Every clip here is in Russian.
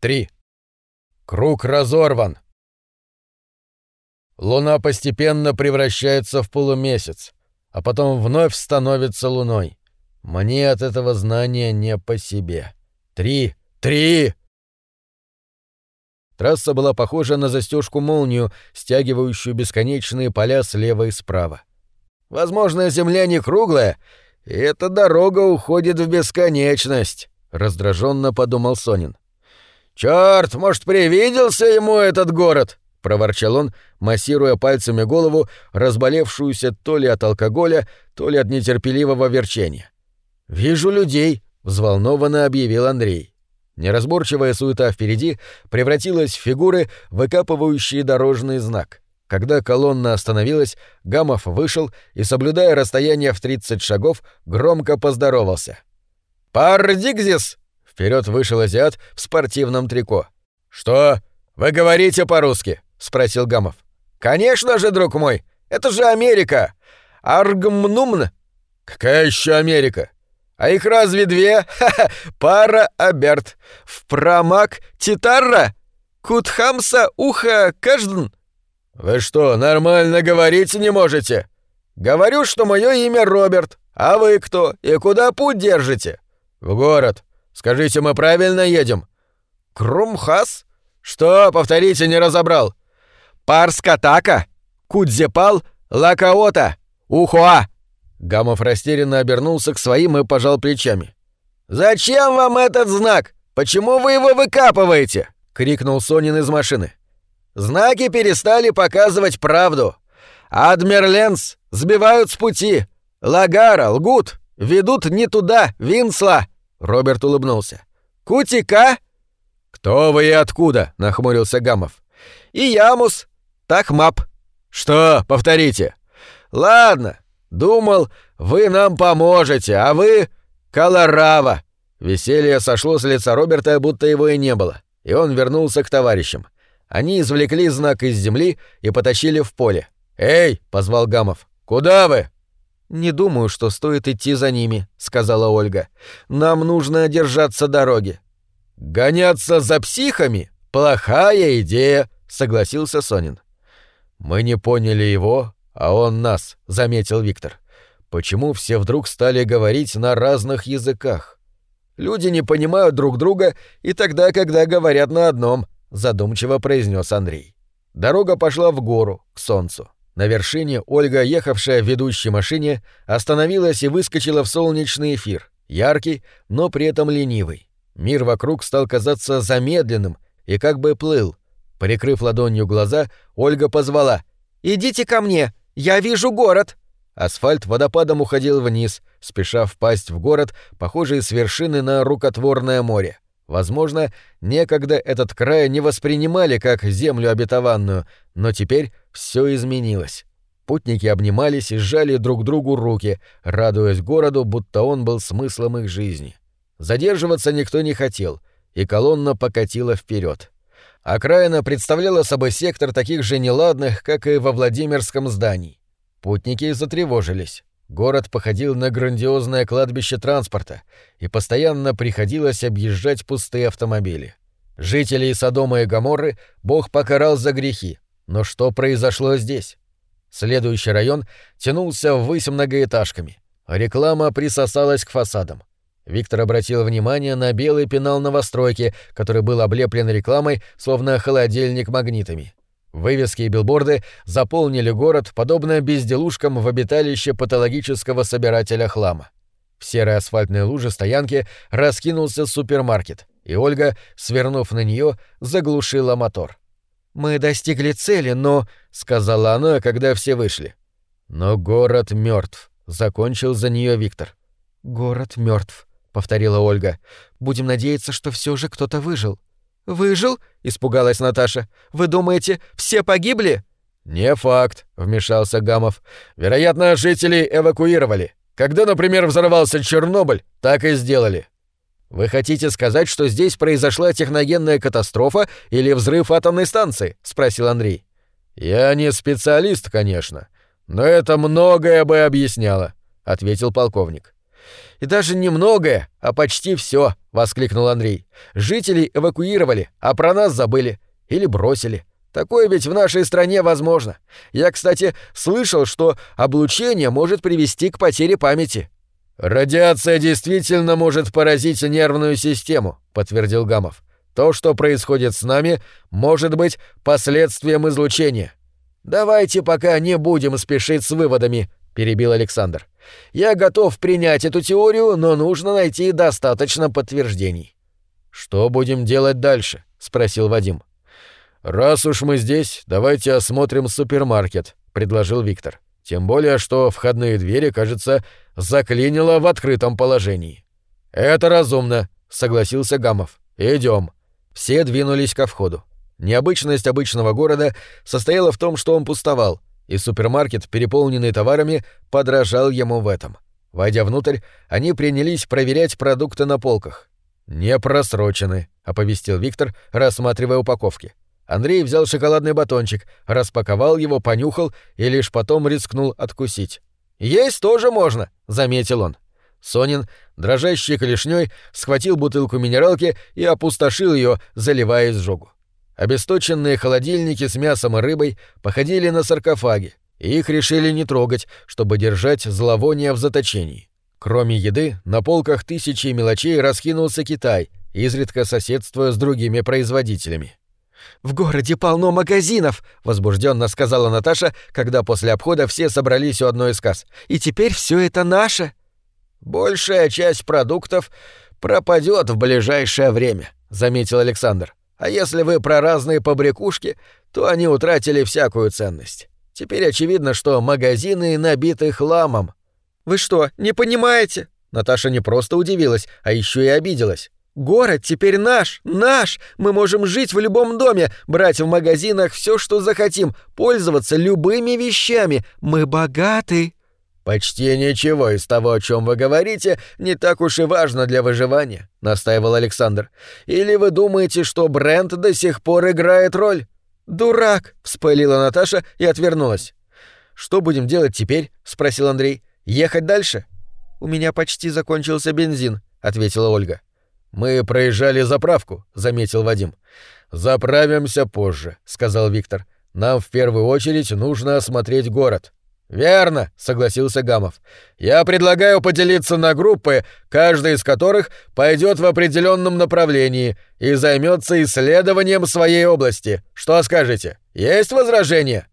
Три. Круг разорван. Луна постепенно превращается в полумесяц, а потом вновь становится луной. Мне от этого знания не по себе. Три! Три! Трасса была похожа на застежку молнию, стягивающую бесконечные поля слева и справа. Возможно, земля не круглая, и эта дорога уходит в бесконечность, раздраженно подумал Сонин. Черт, может, привиделся ему этот город? проворчал он, массируя пальцами голову, разболевшуюся то ли от алкоголя, то ли от нетерпеливого верчения. Вижу людей, взволнованно объявил Андрей. Неразборчивая суета впереди превратилась в фигуры, выкапывающие дорожный знак. Когда колонна остановилась, Гамов вышел и, соблюдая расстояние в 30 шагов, громко поздоровался. «Пардигзис!» — вперед вышел азиат в спортивном трико. «Что? Вы говорите по-русски?» — спросил Гамов. «Конечно же, друг мой! Это же Америка! Аргмнумн!» «Какая еще Америка?» А их разве две? Ха-ха! Пара Аберт. Впрамак Титарра. Кутхамса Уха Каждн. Вы что, нормально говорить не можете? Говорю, что мое имя Роберт. А вы кто? И куда путь держите? В город. Скажите, мы правильно едем? Крумхас? Что, повторите, не разобрал. Парскатака. Кудзепал. Лакаота. Ухуа. Гамов растерянно обернулся к своим и пожал плечами. «Зачем вам этот знак? Почему вы его выкапываете?» — крикнул Сонин из машины. «Знаки перестали показывать правду. Адмерленс сбивают с пути. Лагара лгут, ведут не туда, Винсла!» Роберт улыбнулся. «Кутика?» «Кто вы и откуда?» — нахмурился Гамов. «И Ямус. Тахмап». «Что? Повторите». «Ладно, Думал, вы нам поможете, а вы... Колорава!» Веселье сошло с лица Роберта, будто его и не было, и он вернулся к товарищам. Они извлекли знак из земли и потащили в поле. «Эй!» — позвал Гамов. «Куда вы?» «Не думаю, что стоит идти за ними», — сказала Ольга. «Нам нужно держаться дороги». «Гоняться за психами? Плохая идея», — согласился Сонин. «Мы не поняли его, «А он нас», — заметил Виктор. «Почему все вдруг стали говорить на разных языках?» «Люди не понимают друг друга и тогда, когда говорят на одном», — задумчиво произнес Андрей. Дорога пошла в гору, к солнцу. На вершине Ольга, ехавшая в ведущей машине, остановилась и выскочила в солнечный эфир, яркий, но при этом ленивый. Мир вокруг стал казаться замедленным и как бы плыл. Прикрыв ладонью глаза, Ольга позвала «Идите ко мне!» «Я вижу город!» Асфальт водопадом уходил вниз, спеша впасть в город, похожий с вершины на рукотворное море. Возможно, некогда этот край не воспринимали как землю обетованную, но теперь все изменилось. Путники обнимались и сжали друг другу руки, радуясь городу, будто он был смыслом их жизни. Задерживаться никто не хотел, и колонна покатила вперед. Окраина представляла собой сектор таких же неладных, как и во Владимирском здании. Путники затревожились. Город походил на грандиозное кладбище транспорта, и постоянно приходилось объезжать пустые автомобили. Жителей Содома и Гоморры Бог покарал за грехи. Но что произошло здесь? Следующий район тянулся ввысь многоэтажками. Реклама присосалась к фасадам. Виктор обратил внимание на белый пенал новостройки, который был облеплен рекламой, словно холодильник магнитами. Вывески и билборды заполнили город, подобно безделушкам в обиталище патологического собирателя хлама. В серой асфальтной луже стоянки раскинулся супермаркет, и Ольга, свернув на нее, заглушила мотор. «Мы достигли цели, но...» — сказала она, когда все вышли. «Но город мертв, закончил за нее Виктор. «Город мертв, — повторила Ольга. «Будем надеяться, что все же кто-то выжил». «Выжил?» — испугалась Наташа. «Вы думаете, все погибли?» «Не факт», — вмешался Гамов. «Вероятно, жителей эвакуировали. Когда, например, взорвался Чернобыль, так и сделали». «Вы хотите сказать, что здесь произошла техногенная катастрофа или взрыв атомной станции?» — спросил Андрей. «Я не специалист, конечно, но это многое бы объясняло», — ответил полковник. И даже не многое, а почти все, — воскликнул Андрей. «Жителей эвакуировали, а про нас забыли. Или бросили. Такое ведь в нашей стране возможно. Я, кстати, слышал, что облучение может привести к потере памяти». «Радиация действительно может поразить нервную систему», — подтвердил Гамов. «То, что происходит с нами, может быть последствием излучения». «Давайте пока не будем спешить с выводами», — перебил Александр. «Я готов принять эту теорию, но нужно найти достаточно подтверждений». «Что будем делать дальше?» — спросил Вадим. «Раз уж мы здесь, давайте осмотрим супермаркет», — предложил Виктор. «Тем более, что входные двери, кажется, заклинило в открытом положении». «Это разумно», — согласился Гамов. Идем. Все двинулись ко входу. Необычность обычного города состояла в том, что он пустовал, и супермаркет, переполненный товарами, подражал ему в этом. Войдя внутрь, они принялись проверять продукты на полках. «Не просрочены», — оповестил Виктор, рассматривая упаковки. Андрей взял шоколадный батончик, распаковал его, понюхал и лишь потом рискнул откусить. «Есть тоже можно», — заметил он. Сонин, дрожащей клешней, схватил бутылку минералки и опустошил ее, заливая изжогу. Обесточенные холодильники с мясом и рыбой походили на саркофаги, и их решили не трогать, чтобы держать зловоние в заточении. Кроме еды, на полках тысячи мелочей раскинулся Китай, изредка соседствуя с другими производителями. «В городе полно магазинов!» — возбужденно сказала Наташа, когда после обхода все собрались у одной из касс. «И теперь все это наше!» «Большая часть продуктов пропадет в ближайшее время», — заметил Александр. «А если вы про разные побрякушки, то они утратили всякую ценность. Теперь очевидно, что магазины набиты хламом». «Вы что, не понимаете?» Наташа не просто удивилась, а еще и обиделась. Город теперь наш, наш. Мы можем жить в любом доме, брать в магазинах все, что захотим, пользоваться любыми вещами. Мы богаты. Почти ничего из того, о чем вы говорите, не так уж и важно для выживания, настаивал Александр. Или вы думаете, что бренд до сих пор играет роль? Дурак, вспылила Наташа и отвернулась. Что будем делать теперь? спросил Андрей. Ехать дальше? У меня почти закончился бензин, ответила Ольга. «Мы проезжали заправку», — заметил Вадим. «Заправимся позже», — сказал Виктор. «Нам в первую очередь нужно осмотреть город». «Верно», — согласился Гамов. «Я предлагаю поделиться на группы, каждая из которых пойдет в определенном направлении и займется исследованием своей области. Что скажете? Есть возражения?»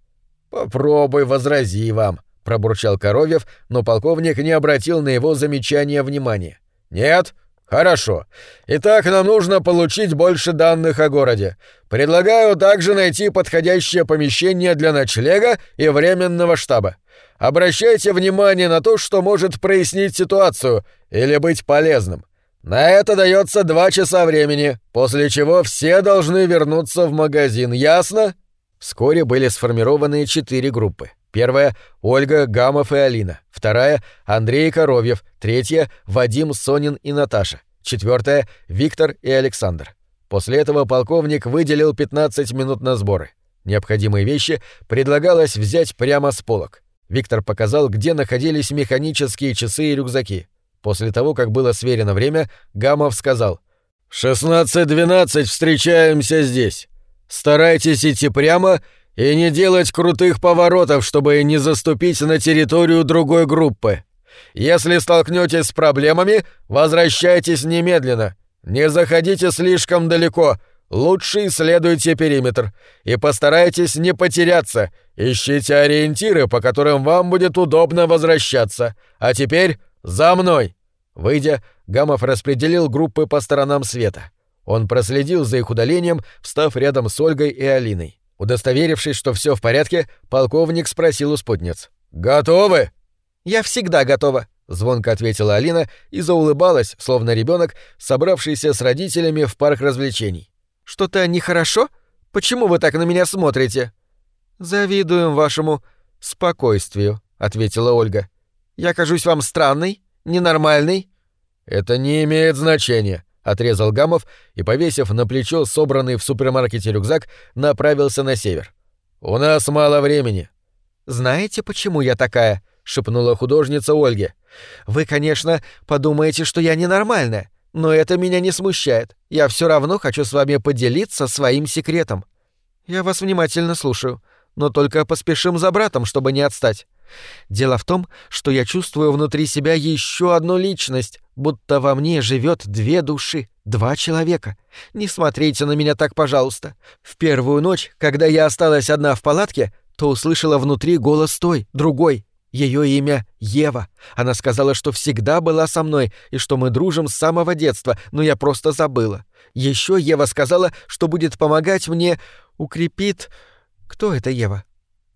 «Попробуй возрази вам», — пробурчал Коровьев, но полковник не обратил на его замечание внимания. «Нет? Хорошо. Итак, нам нужно получить больше данных о городе. Предлагаю также найти подходящее помещение для ночлега и временного штаба. Обращайте внимание на то, что может прояснить ситуацию или быть полезным. На это дается два часа времени, после чего все должны вернуться в магазин, ясно? Вскоре были сформированы четыре группы. Первая — Ольга, Гамов и Алина. Вторая — Андрей Коровьев. Третья — Вадим, Сонин и Наташа. Четвертая — Виктор и Александр. После этого полковник выделил 15 минут на сборы. Необходимые вещи предлагалось взять прямо с полок. Виктор показал, где находились механические часы и рюкзаки. После того, как было сверено время, Гамов сказал «16.12 встречаемся здесь. Старайтесь идти прямо и не делать крутых поворотов, чтобы не заступить на территорию другой группы. Если столкнетесь с проблемами, возвращайтесь немедленно. Не заходите слишком далеко, лучше исследуйте периметр. И постарайтесь не потеряться, ищите ориентиры, по которым вам будет удобно возвращаться. А теперь за мной!» Выйдя, Гамов распределил группы по сторонам света. Он проследил за их удалением, встав рядом с Ольгой и Алиной. Удостоверившись, что все в порядке, полковник спросил у спутниц. «Готовы?» «Я всегда готова», — звонко ответила Алина и заулыбалась, словно ребенок, собравшийся с родителями в парк развлечений. «Что-то нехорошо? Почему вы так на меня смотрите?» «Завидуем вашему спокойствию», — ответила Ольга. «Я кажусь вам странной, ненормальной?» «Это не имеет значения», — отрезал Гамов и, повесив на плечо собранный в супермаркете рюкзак, направился на север. «У нас мало времени». «Знаете, почему я такая?» шепнула художница Ольге. Вы, конечно, подумаете, что я ненормальная, Но это меня не смущает. Я все равно хочу с вами поделиться своим секретом. Я вас внимательно слушаю, но только поспешим за братом, чтобы не отстать. Дело в том, что я чувствую внутри себя еще одну личность, будто во мне живет две души, два человека. Не смотрите на меня так, пожалуйста. В первую ночь, когда я осталась одна в палатке, то услышала внутри голос той, другой. Ее имя Ева. Она сказала, что всегда была со мной и что мы дружим с самого детства, но я просто забыла. Еще Ева сказала, что будет помогать мне, укрепит... Кто это Ева?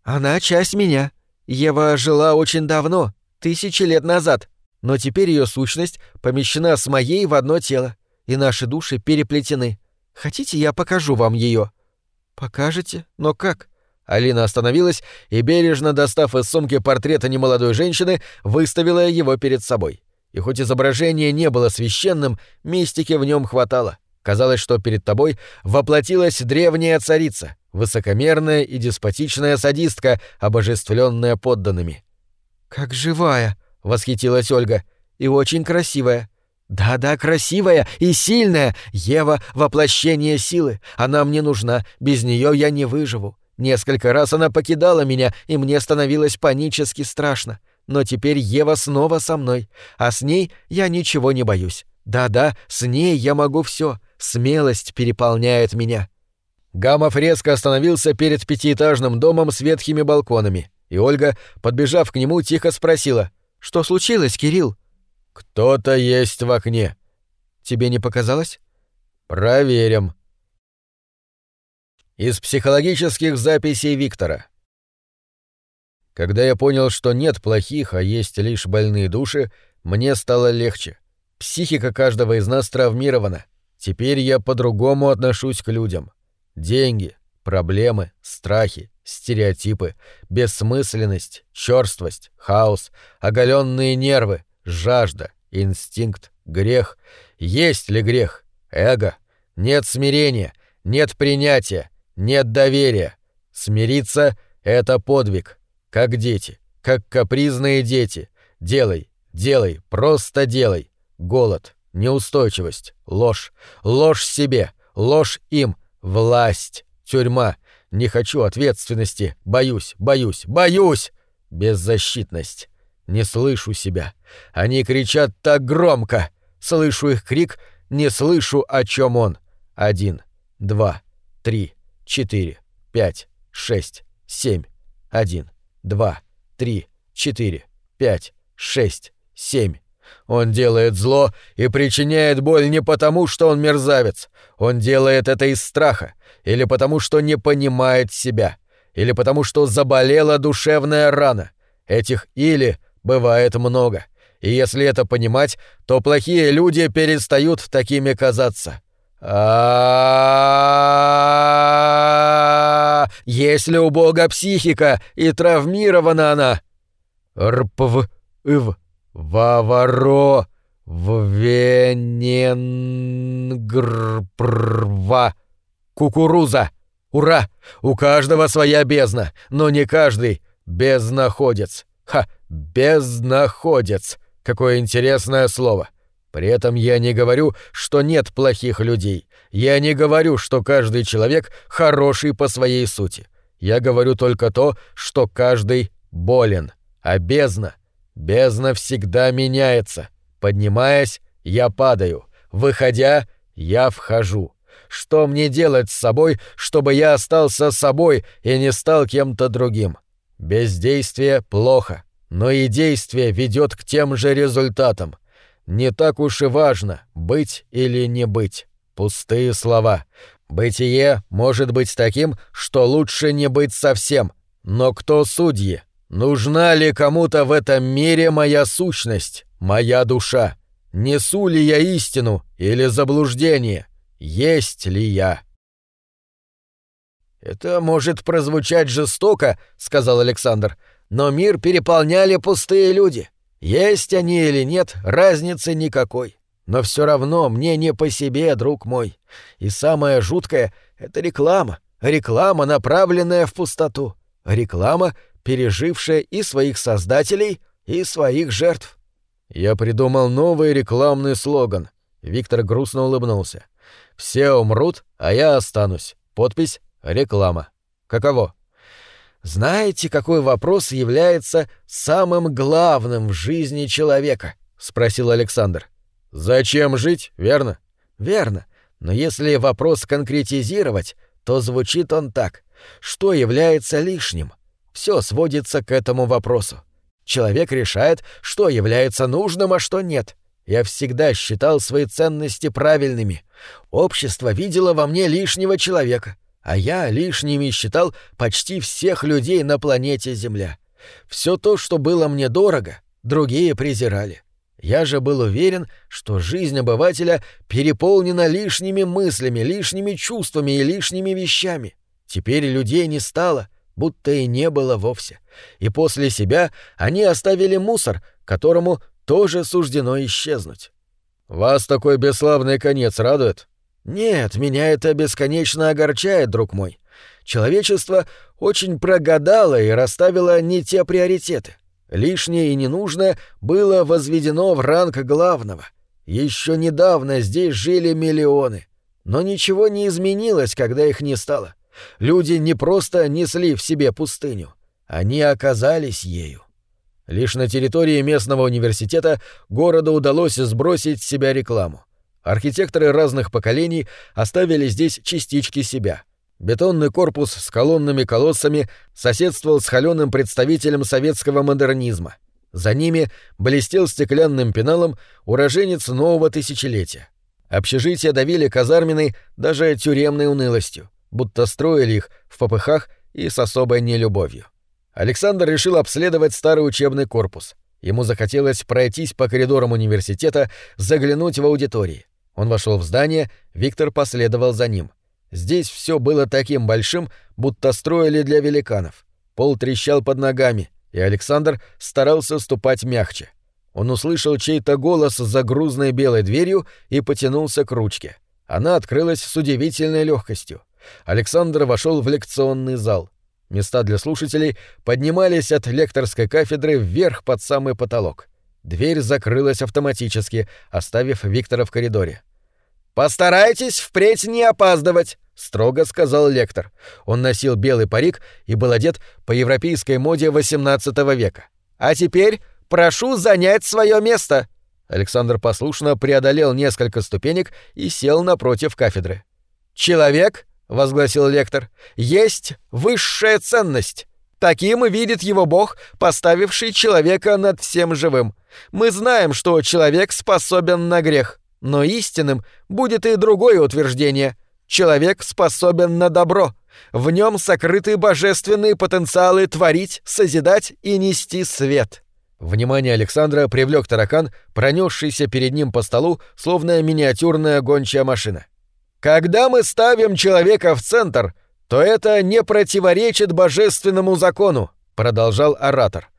Она часть меня. Ева жила очень давно, тысячи лет назад, но теперь ее сущность помещена с моей в одно тело, и наши души переплетены. Хотите, я покажу вам ее? Покажете? Но как? Алина остановилась и, бережно достав из сумки портрета немолодой женщины, выставила его перед собой. И хоть изображение не было священным, мистики в нем хватало. Казалось, что перед тобой воплотилась древняя царица, высокомерная и деспотичная садистка, обожествленная подданными. «Как живая!» — восхитилась Ольга. «И очень красивая. Да-да, красивая и сильная. Ева — воплощение силы. Она мне нужна. Без нее я не выживу. Несколько раз она покидала меня, и мне становилось панически страшно. Но теперь Ева снова со мной, а с ней я ничего не боюсь. Да-да, с ней я могу все. Смелость переполняет меня. Гамов резко остановился перед пятиэтажным домом с ветхими балконами, и Ольга, подбежав к нему, тихо спросила. «Что случилось, Кирилл?» «Кто-то есть в окне». «Тебе не показалось?» «Проверим», из психологических записей Виктора. Когда я понял, что нет плохих, а есть лишь больные души, мне стало легче. Психика каждого из нас травмирована. Теперь я по-другому отношусь к людям. Деньги, проблемы, страхи, стереотипы, бессмысленность, черствость, хаос, оголенные нервы, жажда, инстинкт, грех. Есть ли грех? Эго. Нет смирения, нет принятия, нет доверия. Смириться — это подвиг. Как дети, как капризные дети. Делай, делай, просто делай. Голод, неустойчивость, ложь, ложь себе, ложь им, власть, тюрьма. Не хочу ответственности, боюсь, боюсь, боюсь! Беззащитность. Не слышу себя. Они кричат так громко. Слышу их крик, не слышу, о чем он. Один, два, три, четыре, пять, шесть, семь, один, два, три, четыре, пять, шесть, семь. Он делает зло и причиняет боль не потому, что он мерзавец. Он делает это из страха, или потому, что не понимает себя, или потому, что заболела душевная рана. Этих «или» бывает много. И если это понимать, то плохие люди перестают такими казаться. а Если у бога психика, и травмирована она. Рпв, ив, ваворо, ввененгрпрва. Кукуруза. Ура! У каждого своя бездна, но не каждый безнаходец. Ха, безнаходец. Какое интересное слово. — при этом я не говорю, что нет плохих людей. Я не говорю, что каждый человек хороший по своей сути. Я говорю только то, что каждый болен. А бездна? Бездна всегда меняется. Поднимаясь, я падаю. Выходя, я вхожу. Что мне делать с собой, чтобы я остался собой и не стал кем-то другим? Бездействие плохо, но и действие ведет к тем же результатам. Не так уж и важно, быть или не быть. Пустые слова. Бытие может быть таким, что лучше не быть совсем. Но кто судьи? Нужна ли кому-то в этом мире моя сущность, моя душа? Несу ли я истину или заблуждение? Есть ли я? «Это может прозвучать жестоко», — сказал Александр, — «но мир переполняли пустые люди. Есть они или нет, разницы никакой. Но все равно мне не по себе, друг мой. И самое жуткое — это реклама. Реклама, направленная в пустоту. Реклама, пережившая и своих создателей, и своих жертв. Я придумал новый рекламный слоган. Виктор грустно улыбнулся. «Все умрут, а я останусь. Подпись «Реклама». Каково?» «Знаете, какой вопрос является самым главным в жизни человека?» — спросил Александр. «Зачем жить, верно?» «Верно. Но если вопрос конкретизировать, то звучит он так. Что является лишним? Все сводится к этому вопросу. Человек решает, что является нужным, а что нет. Я всегда считал свои ценности правильными. Общество видело во мне лишнего человека, а я лишними считал почти всех людей на планете Земля. Все то, что было мне дорого, другие презирали. Я же был уверен, что жизнь обывателя переполнена лишними мыслями, лишними чувствами и лишними вещами. Теперь людей не стало, будто и не было вовсе. И после себя они оставили мусор, которому тоже суждено исчезнуть. «Вас такой бесславный конец радует?» «Нет, меня это бесконечно огорчает, друг мой. Человечество очень прогадало и расставило не те приоритеты. Лишнее и ненужное было возведено в ранг главного. Еще недавно здесь жили миллионы. Но ничего не изменилось, когда их не стало. Люди не просто несли в себе пустыню, они оказались ею. Лишь на территории местного университета городу удалось сбросить с себя рекламу. Архитекторы разных поколений оставили здесь частички себя. Бетонный корпус с колоннами колоссами соседствовал с холеным представителем советского модернизма. За ними блестел стеклянным пеналом уроженец нового тысячелетия. Общежития давили казарменной, даже тюремной унылостью, будто строили их в попыхах и с особой нелюбовью. Александр решил обследовать старый учебный корпус. Ему захотелось пройтись по коридорам университета, заглянуть в аудитории. Он вошел в здание, Виктор последовал за ним. Здесь все было таким большим, будто строили для великанов. Пол трещал под ногами, и Александр старался ступать мягче. Он услышал чей-то голос за грузной белой дверью и потянулся к ручке. Она открылась с удивительной легкостью. Александр вошел в лекционный зал. Места для слушателей поднимались от лекторской кафедры вверх под самый потолок. Дверь закрылась автоматически, оставив Виктора в коридоре. «Постарайтесь впредь не опаздывать», — строго сказал лектор. Он носил белый парик и был одет по европейской моде XVIII века. «А теперь прошу занять свое место». Александр послушно преодолел несколько ступенек и сел напротив кафедры. «Человек», — возгласил лектор, — «есть высшая ценность». Таким видит его Бог, поставивший человека над всем живым. Мы знаем, что человек способен на грех, но истинным будет и другое утверждение. Человек способен на добро. В нем сокрыты божественные потенциалы творить, созидать и нести свет. Внимание Александра привлек таракан, пронесшийся перед ним по столу, словно миниатюрная гончая машина. Когда мы ставим человека в центр, то это не противоречит божественному закону, продолжал оратор.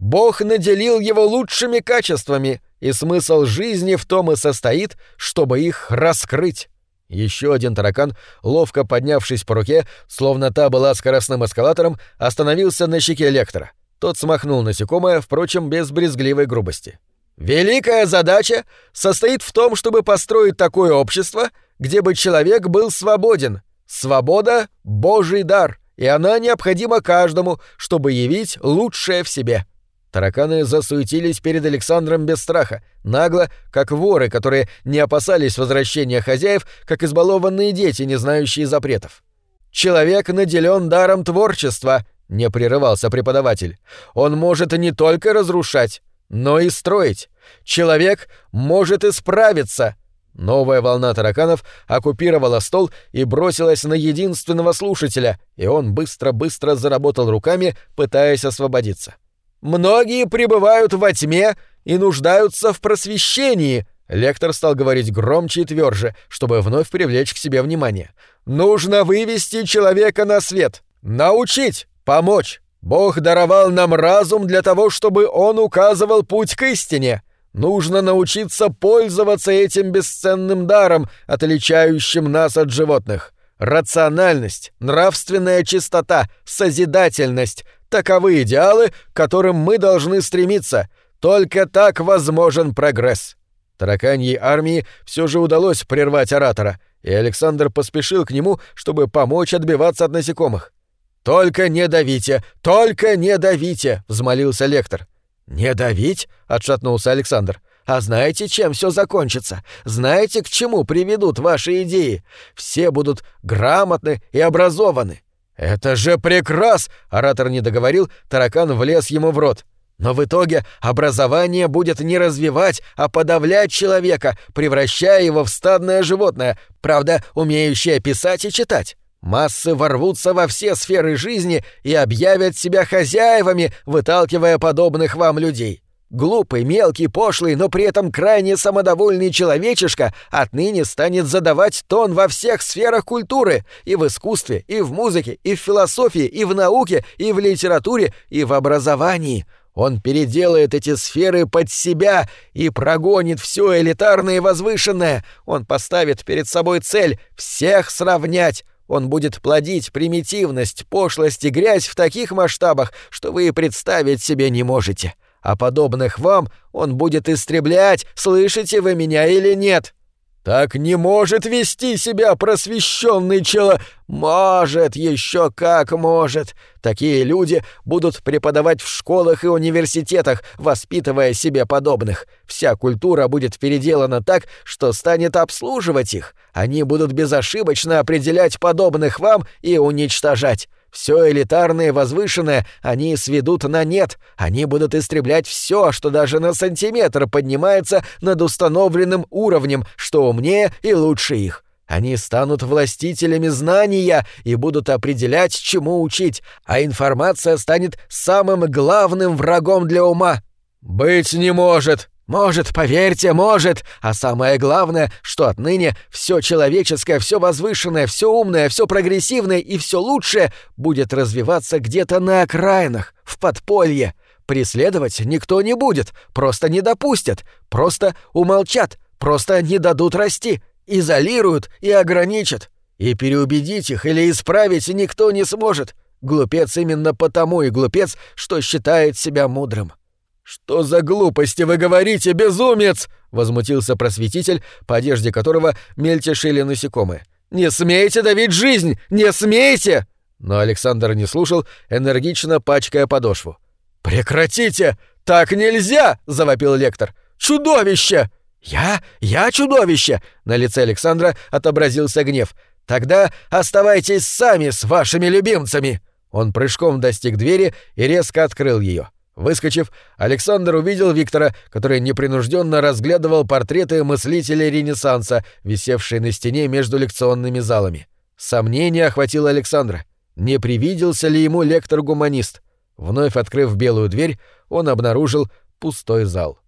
Бог наделил его лучшими качествами, и смысл жизни в том и состоит, чтобы их раскрыть. Еще один таракан, ловко поднявшись по руке, словно та была скоростным эскалатором, остановился на щеке лектора. Тот смахнул насекомое, впрочем, без брезгливой грубости. «Великая задача состоит в том, чтобы построить такое общество, где бы человек был свободен, Свобода — божий дар, и она необходима каждому, чтобы явить лучшее в себе. Тараканы засуетились перед Александром без страха, нагло, как воры, которые не опасались возвращения хозяев, как избалованные дети, не знающие запретов. «Человек наделен даром творчества», — не прерывался преподаватель. «Он может не только разрушать, но и строить. Человек может исправиться, Новая волна тараканов оккупировала стол и бросилась на единственного слушателя, и он быстро-быстро заработал руками, пытаясь освободиться. «Многие пребывают во тьме и нуждаются в просвещении», — лектор стал говорить громче и тверже, чтобы вновь привлечь к себе внимание. «Нужно вывести человека на свет, научить, помочь. Бог даровал нам разум для того, чтобы он указывал путь к истине». Нужно научиться пользоваться этим бесценным даром, отличающим нас от животных. Рациональность, нравственная чистота, созидательность — таковы идеалы, к которым мы должны стремиться. Только так возможен прогресс. Тараканьей армии все же удалось прервать оратора, и Александр поспешил к нему, чтобы помочь отбиваться от насекомых. «Только не давите! Только не давите!» — взмолился лектор. «Не давить?» — отшатнулся Александр. «А знаете, чем все закончится? Знаете, к чему приведут ваши идеи? Все будут грамотны и образованы». «Это же прекрас!» — оратор не договорил, таракан влез ему в рот. Но в итоге образование будет не развивать, а подавлять человека, превращая его в стадное животное, правда, умеющее писать и читать. Массы ворвутся во все сферы жизни и объявят себя хозяевами, выталкивая подобных вам людей. Глупый, мелкий, пошлый, но при этом крайне самодовольный человечишка отныне станет задавать тон во всех сферах культуры, и в искусстве, и в музыке, и в философии, и в науке, и в литературе, и в образовании. Он переделает эти сферы под себя и прогонит все элитарное и возвышенное. Он поставит перед собой цель всех сравнять. Он будет плодить примитивность, пошлость и грязь в таких масштабах, что вы и представить себе не можете. А подобных вам он будет истреблять, слышите вы меня или нет?» Так не может вести себя просвещенный чело. Может, еще как может. Такие люди будут преподавать в школах и университетах, воспитывая себе подобных. Вся культура будет переделана так, что станет обслуживать их. Они будут безошибочно определять подобных вам и уничтожать. Все элитарное и возвышенное они сведут на нет. Они будут истреблять все, что даже на сантиметр поднимается над установленным уровнем, что умнее и лучше их. Они станут властителями знания и будут определять, чему учить, а информация станет самым главным врагом для ума. «Быть не может!» Может, поверьте, может. А самое главное, что отныне все человеческое, все возвышенное, все умное, все прогрессивное и все лучшее будет развиваться где-то на окраинах, в подполье. Преследовать никто не будет, просто не допустят, просто умолчат, просто не дадут расти, изолируют и ограничат. И переубедить их или исправить никто не сможет. Глупец именно потому и глупец, что считает себя мудрым. «Что за глупости вы говорите, безумец!» — возмутился просветитель, по одежде которого мельтешили насекомые. «Не смейте давить жизнь! Не смейте!» Но Александр не слушал, энергично пачкая подошву. «Прекратите! Так нельзя!» — завопил лектор. «Чудовище!» «Я? Я чудовище!» На лице Александра отобразился гнев. «Тогда оставайтесь сами с вашими любимцами!» Он прыжком достиг двери и резко открыл ее. Выскочив, Александр увидел Виктора, который непринужденно разглядывал портреты мыслителей Ренессанса, висевшие на стене между лекционными залами. Сомнение охватило Александра. Не привиделся ли ему лектор-гуманист? Вновь открыв белую дверь, он обнаружил пустой зал.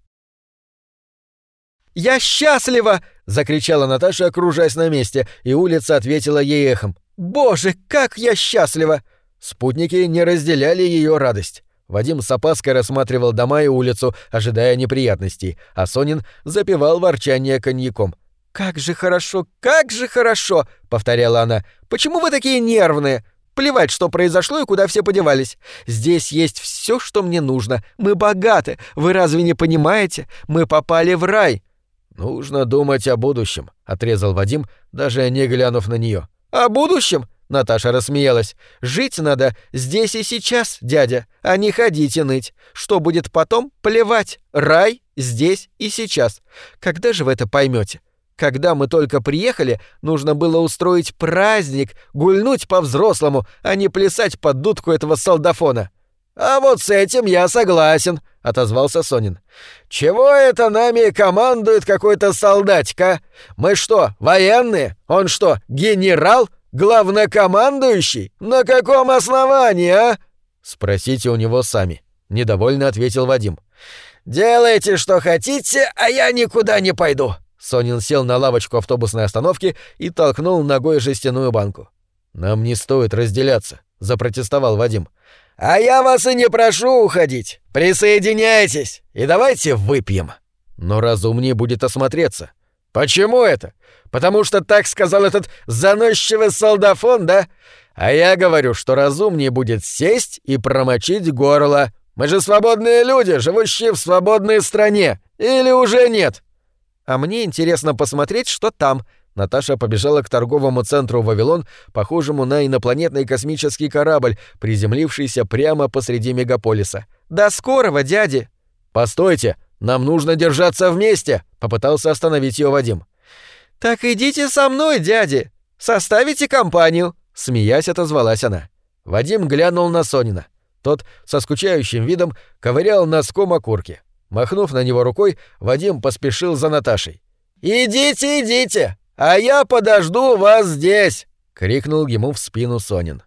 «Я счастлива!» — закричала Наташа, окружаясь на месте, и улица ответила ей эхом. «Боже, как я счастлива!» Спутники не разделяли ее радость. Вадим с опаской рассматривал дома и улицу, ожидая неприятностей, а Сонин запивал ворчание коньяком. «Как же хорошо, как же хорошо!» — повторяла она. «Почему вы такие нервные? Плевать, что произошло и куда все подевались. Здесь есть все, что мне нужно. Мы богаты. Вы разве не понимаете? Мы попали в рай». «Нужно думать о будущем», — отрезал Вадим, даже не глянув на нее. «О будущем? Наташа рассмеялась. «Жить надо здесь и сейчас, дядя, а не ходить и ныть. Что будет потом, плевать. Рай здесь и сейчас. Когда же вы это поймете? Когда мы только приехали, нужно было устроить праздник, гульнуть по-взрослому, а не плясать под дудку этого солдафона». «А вот с этим я согласен», — отозвался Сонин. «Чего это нами командует какой-то солдатик, а? Мы что, военные? Он что, генерал? «Главнокомандующий? На каком основании, а?» «Спросите у него сами», — недовольно ответил Вадим. «Делайте, что хотите, а я никуда не пойду». Сонин сел на лавочку автобусной остановки и толкнул ногой жестяную банку. «Нам не стоит разделяться», — запротестовал Вадим. «А я вас и не прошу уходить. Присоединяйтесь и давайте выпьем». «Но разумнее будет осмотреться». «Почему это? Потому что так сказал этот заносчивый солдафон, да? А я говорю, что разумнее будет сесть и промочить горло. Мы же свободные люди, живущие в свободной стране. Или уже нет?» А мне интересно посмотреть, что там. Наташа побежала к торговому центру «Вавилон», похожему на инопланетный космический корабль, приземлившийся прямо посреди мегаполиса. «До скорого, дяди!» «Постойте! Нам нужно держаться вместе!» — попытался остановить ее Вадим. «Так идите со мной, дяди! Составите компанию!» — смеясь отозвалась она. Вадим глянул на Сонина. Тот со скучающим видом ковырял носком окурки. Махнув на него рукой, Вадим поспешил за Наташей. «Идите, идите! А я подожду вас здесь!» — крикнул ему в спину Сонин.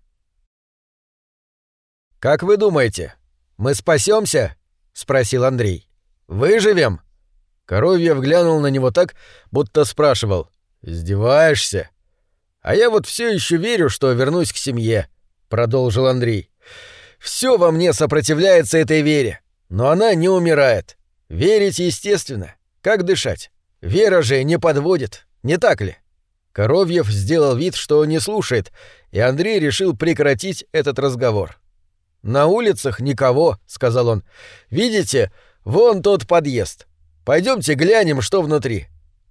«Как вы думаете, мы спасемся? спросил Андрей. «Выживем?» Коровьев глянул на него так, будто спрашивал. «Издеваешься?» «А я вот все еще верю, что вернусь к семье», — продолжил Андрей. «Все во мне сопротивляется этой вере, но она не умирает. Верить естественно. Как дышать? Вера же не подводит, не так ли?» Коровьев сделал вид, что не слушает, и Андрей решил прекратить этот разговор. «На улицах никого», — сказал он. «Видите, вон тот подъезд. Пойдемте глянем, что внутри».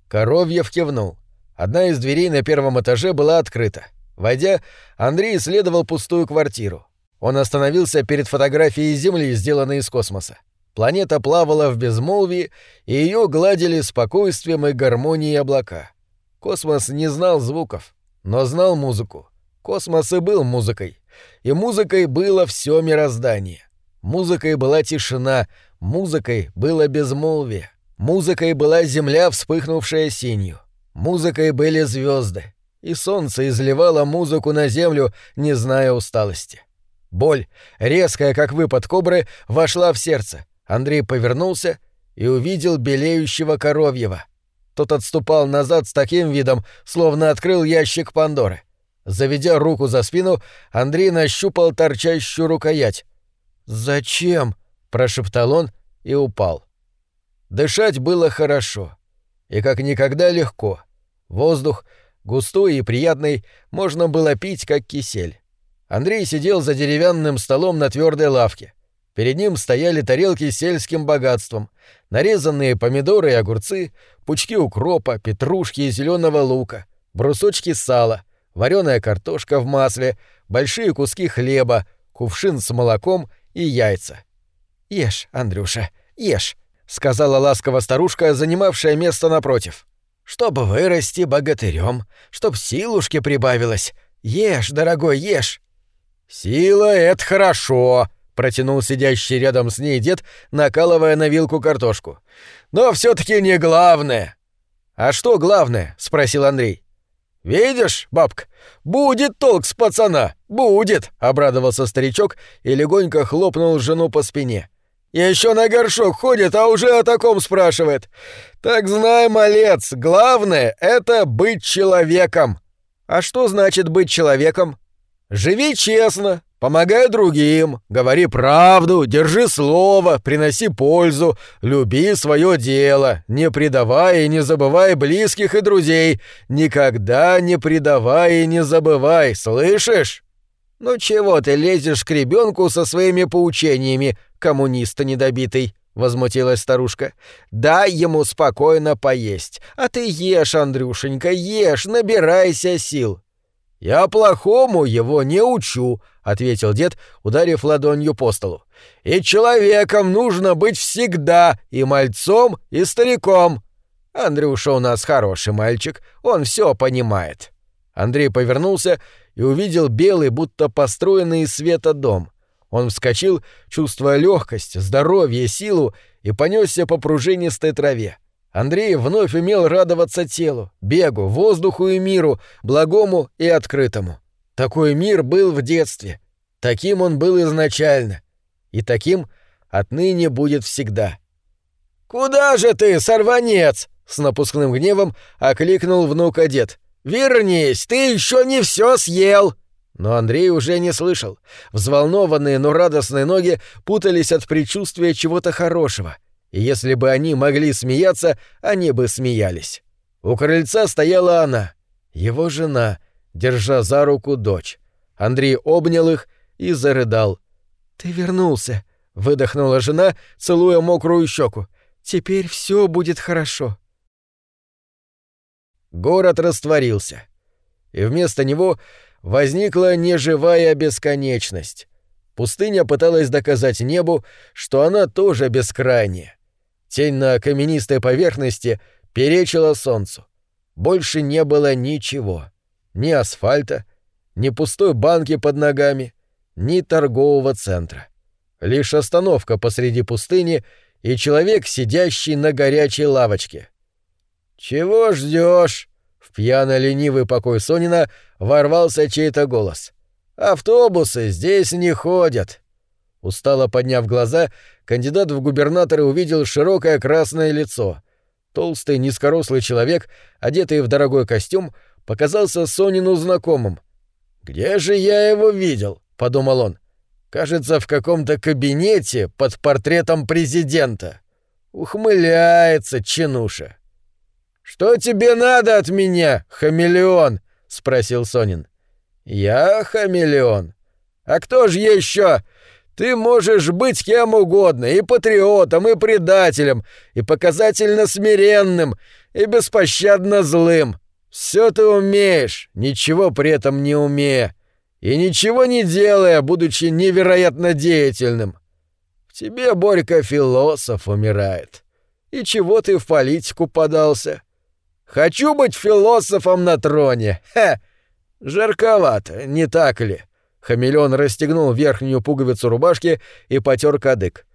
Коровьев кивнул. Одна из дверей на первом этаже была открыта. Войдя, Андрей исследовал пустую квартиру. Он остановился перед фотографией Земли, сделанной из космоса. Планета плавала в безмолвии, и ее гладили спокойствием и гармонией облака. Космос не знал звуков, но знал музыку. Космос и был музыкой. И музыкой было все мироздание. Музыкой была тишина, музыкой было безмолвие. Музыкой была земля, вспыхнувшая синью. Музыкой были звезды, и солнце изливало музыку на землю, не зная усталости. Боль, резкая, как выпад кобры, вошла в сердце. Андрей повернулся и увидел белеющего коровьего. Тот отступал назад с таким видом, словно открыл ящик Пандоры. Заведя руку за спину, Андрей нащупал торчащую рукоять. «Зачем?» — прошептал он и упал. Дышать было хорошо. И как никогда легко. Воздух, густой и приятный, можно было пить, как кисель. Андрей сидел за деревянным столом на твердой лавке. Перед ним стояли тарелки с сельским богатством, нарезанные помидоры и огурцы, пучки укропа, петрушки и зеленого лука, брусочки сала, вареная картошка в масле, большие куски хлеба, кувшин с молоком и яйца. «Ешь, Андрюша, ешь», — сказала ласково старушка, занимавшая место напротив чтобы вырасти богатырем, чтоб силушки прибавилось. Ешь, дорогой, ешь. Сила — это хорошо, протянул сидящий рядом с ней дед, накалывая на вилку картошку. Но все таки не главное. А что главное? спросил Андрей. «Видишь, бабка, будет толк с пацана, будет!» — обрадовался старичок и легонько хлопнул жену по спине. Еще на горшок ходит, а уже о таком спрашивает. Так знай, малец, главное — это быть человеком. А что значит быть человеком? Живи честно, помогай другим, говори правду, держи слово, приноси пользу, люби свое дело, не предавай и не забывай близких и друзей, никогда не предавай и не забывай, слышишь? «Ну чего ты лезешь к ребенку со своими поучениями, коммуниста недобитый?» — возмутилась старушка. «Дай ему спокойно поесть. А ты ешь, Андрюшенька, ешь, набирайся сил». «Я плохому его не учу», — ответил дед, ударив ладонью по столу. «И человеком нужно быть всегда, и мальцом, и стариком». «Андрюша у нас хороший мальчик, он все понимает». Андрей повернулся и увидел белый, будто построенный из света дом. Он вскочил, чувствуя легкость, здоровье, силу, и понесся по пружинистой траве. Андрей вновь умел радоваться телу, бегу, воздуху и миру, благому и открытому. Такой мир был в детстве. Таким он был изначально. И таким отныне будет всегда. «Куда же ты, сорванец?» — с напускным гневом окликнул внука дед. «Вернись, ты еще не все съел!» Но Андрей уже не слышал. Взволнованные, но радостные ноги путались от предчувствия чего-то хорошего. И если бы они могли смеяться, они бы смеялись. У крыльца стояла она, его жена, держа за руку дочь. Андрей обнял их и зарыдал. «Ты вернулся», — выдохнула жена, целуя мокрую щеку. «Теперь все будет хорошо». Город растворился. И вместо него возникла неживая бесконечность. Пустыня пыталась доказать небу, что она тоже бескрайняя. Тень на каменистой поверхности перечила солнцу. Больше не было ничего. Ни асфальта, ни пустой банки под ногами, ни торгового центра. Лишь остановка посреди пустыни и человек, сидящий на горячей лавочке. «Чего ждешь? В пьяно-ленивый покой Сонина ворвался чей-то голос. «Автобусы здесь не ходят». Устало подняв глаза, кандидат в губернаторы увидел широкое красное лицо. Толстый, низкорослый человек, одетый в дорогой костюм, показался Сонину знакомым. «Где же я его видел?» — подумал он. «Кажется, в каком-то кабинете под портретом президента. Ухмыляется чинуша». «Что тебе надо от меня, хамелеон?» — спросил Сонин. «Я хамелеон. А кто же еще? Ты можешь быть кем угодно, и патриотом, и предателем, и показательно смиренным, и беспощадно злым. Все ты умеешь, ничего при этом не умея, и ничего не делая, будучи невероятно деятельным. В тебе, Борька, философ умирает. И чего ты в политику подался? Хочу быть философом на троне. Ха! Жарковато, не так ли?» Хамелеон расстегнул верхнюю пуговицу рубашки и потер кадык.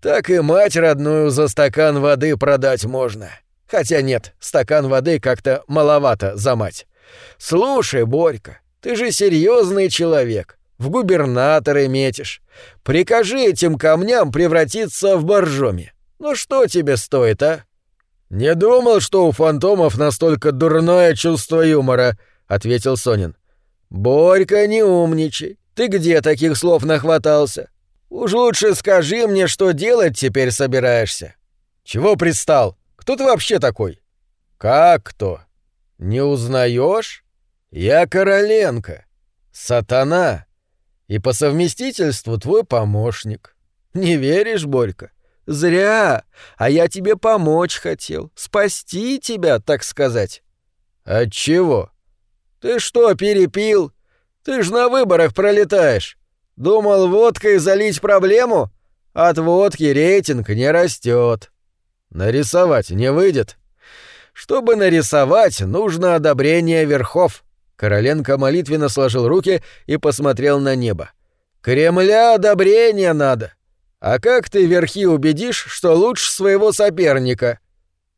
«Так и мать родную за стакан воды продать можно. Хотя нет, стакан воды как-то маловато за мать. Слушай, Борька, ты же серьезный человек. В губернаторы метишь. Прикажи этим камням превратиться в боржоми. Ну что тебе стоит, а?» «Не думал, что у фантомов настолько дурное чувство юмора», — ответил Сонин. «Борька, не умничай. Ты где таких слов нахватался? Уж лучше скажи мне, что делать теперь собираешься. Чего пристал? Кто ты вообще такой?» «Как кто? Не узнаешь? Я Короленко. Сатана. И по совместительству твой помощник. Не веришь, Борька? Зря. А я тебе помочь хотел. Спасти тебя, так сказать. От чего? «Ты что, перепил? Ты ж на выборах пролетаешь. Думал, водкой залить проблему? От водки рейтинг не растет. Нарисовать не выйдет. Чтобы нарисовать, нужно одобрение верхов». Короленко молитвенно сложил руки и посмотрел на небо. «Кремля одобрения надо. А как ты верхи убедишь, что лучше своего соперника?»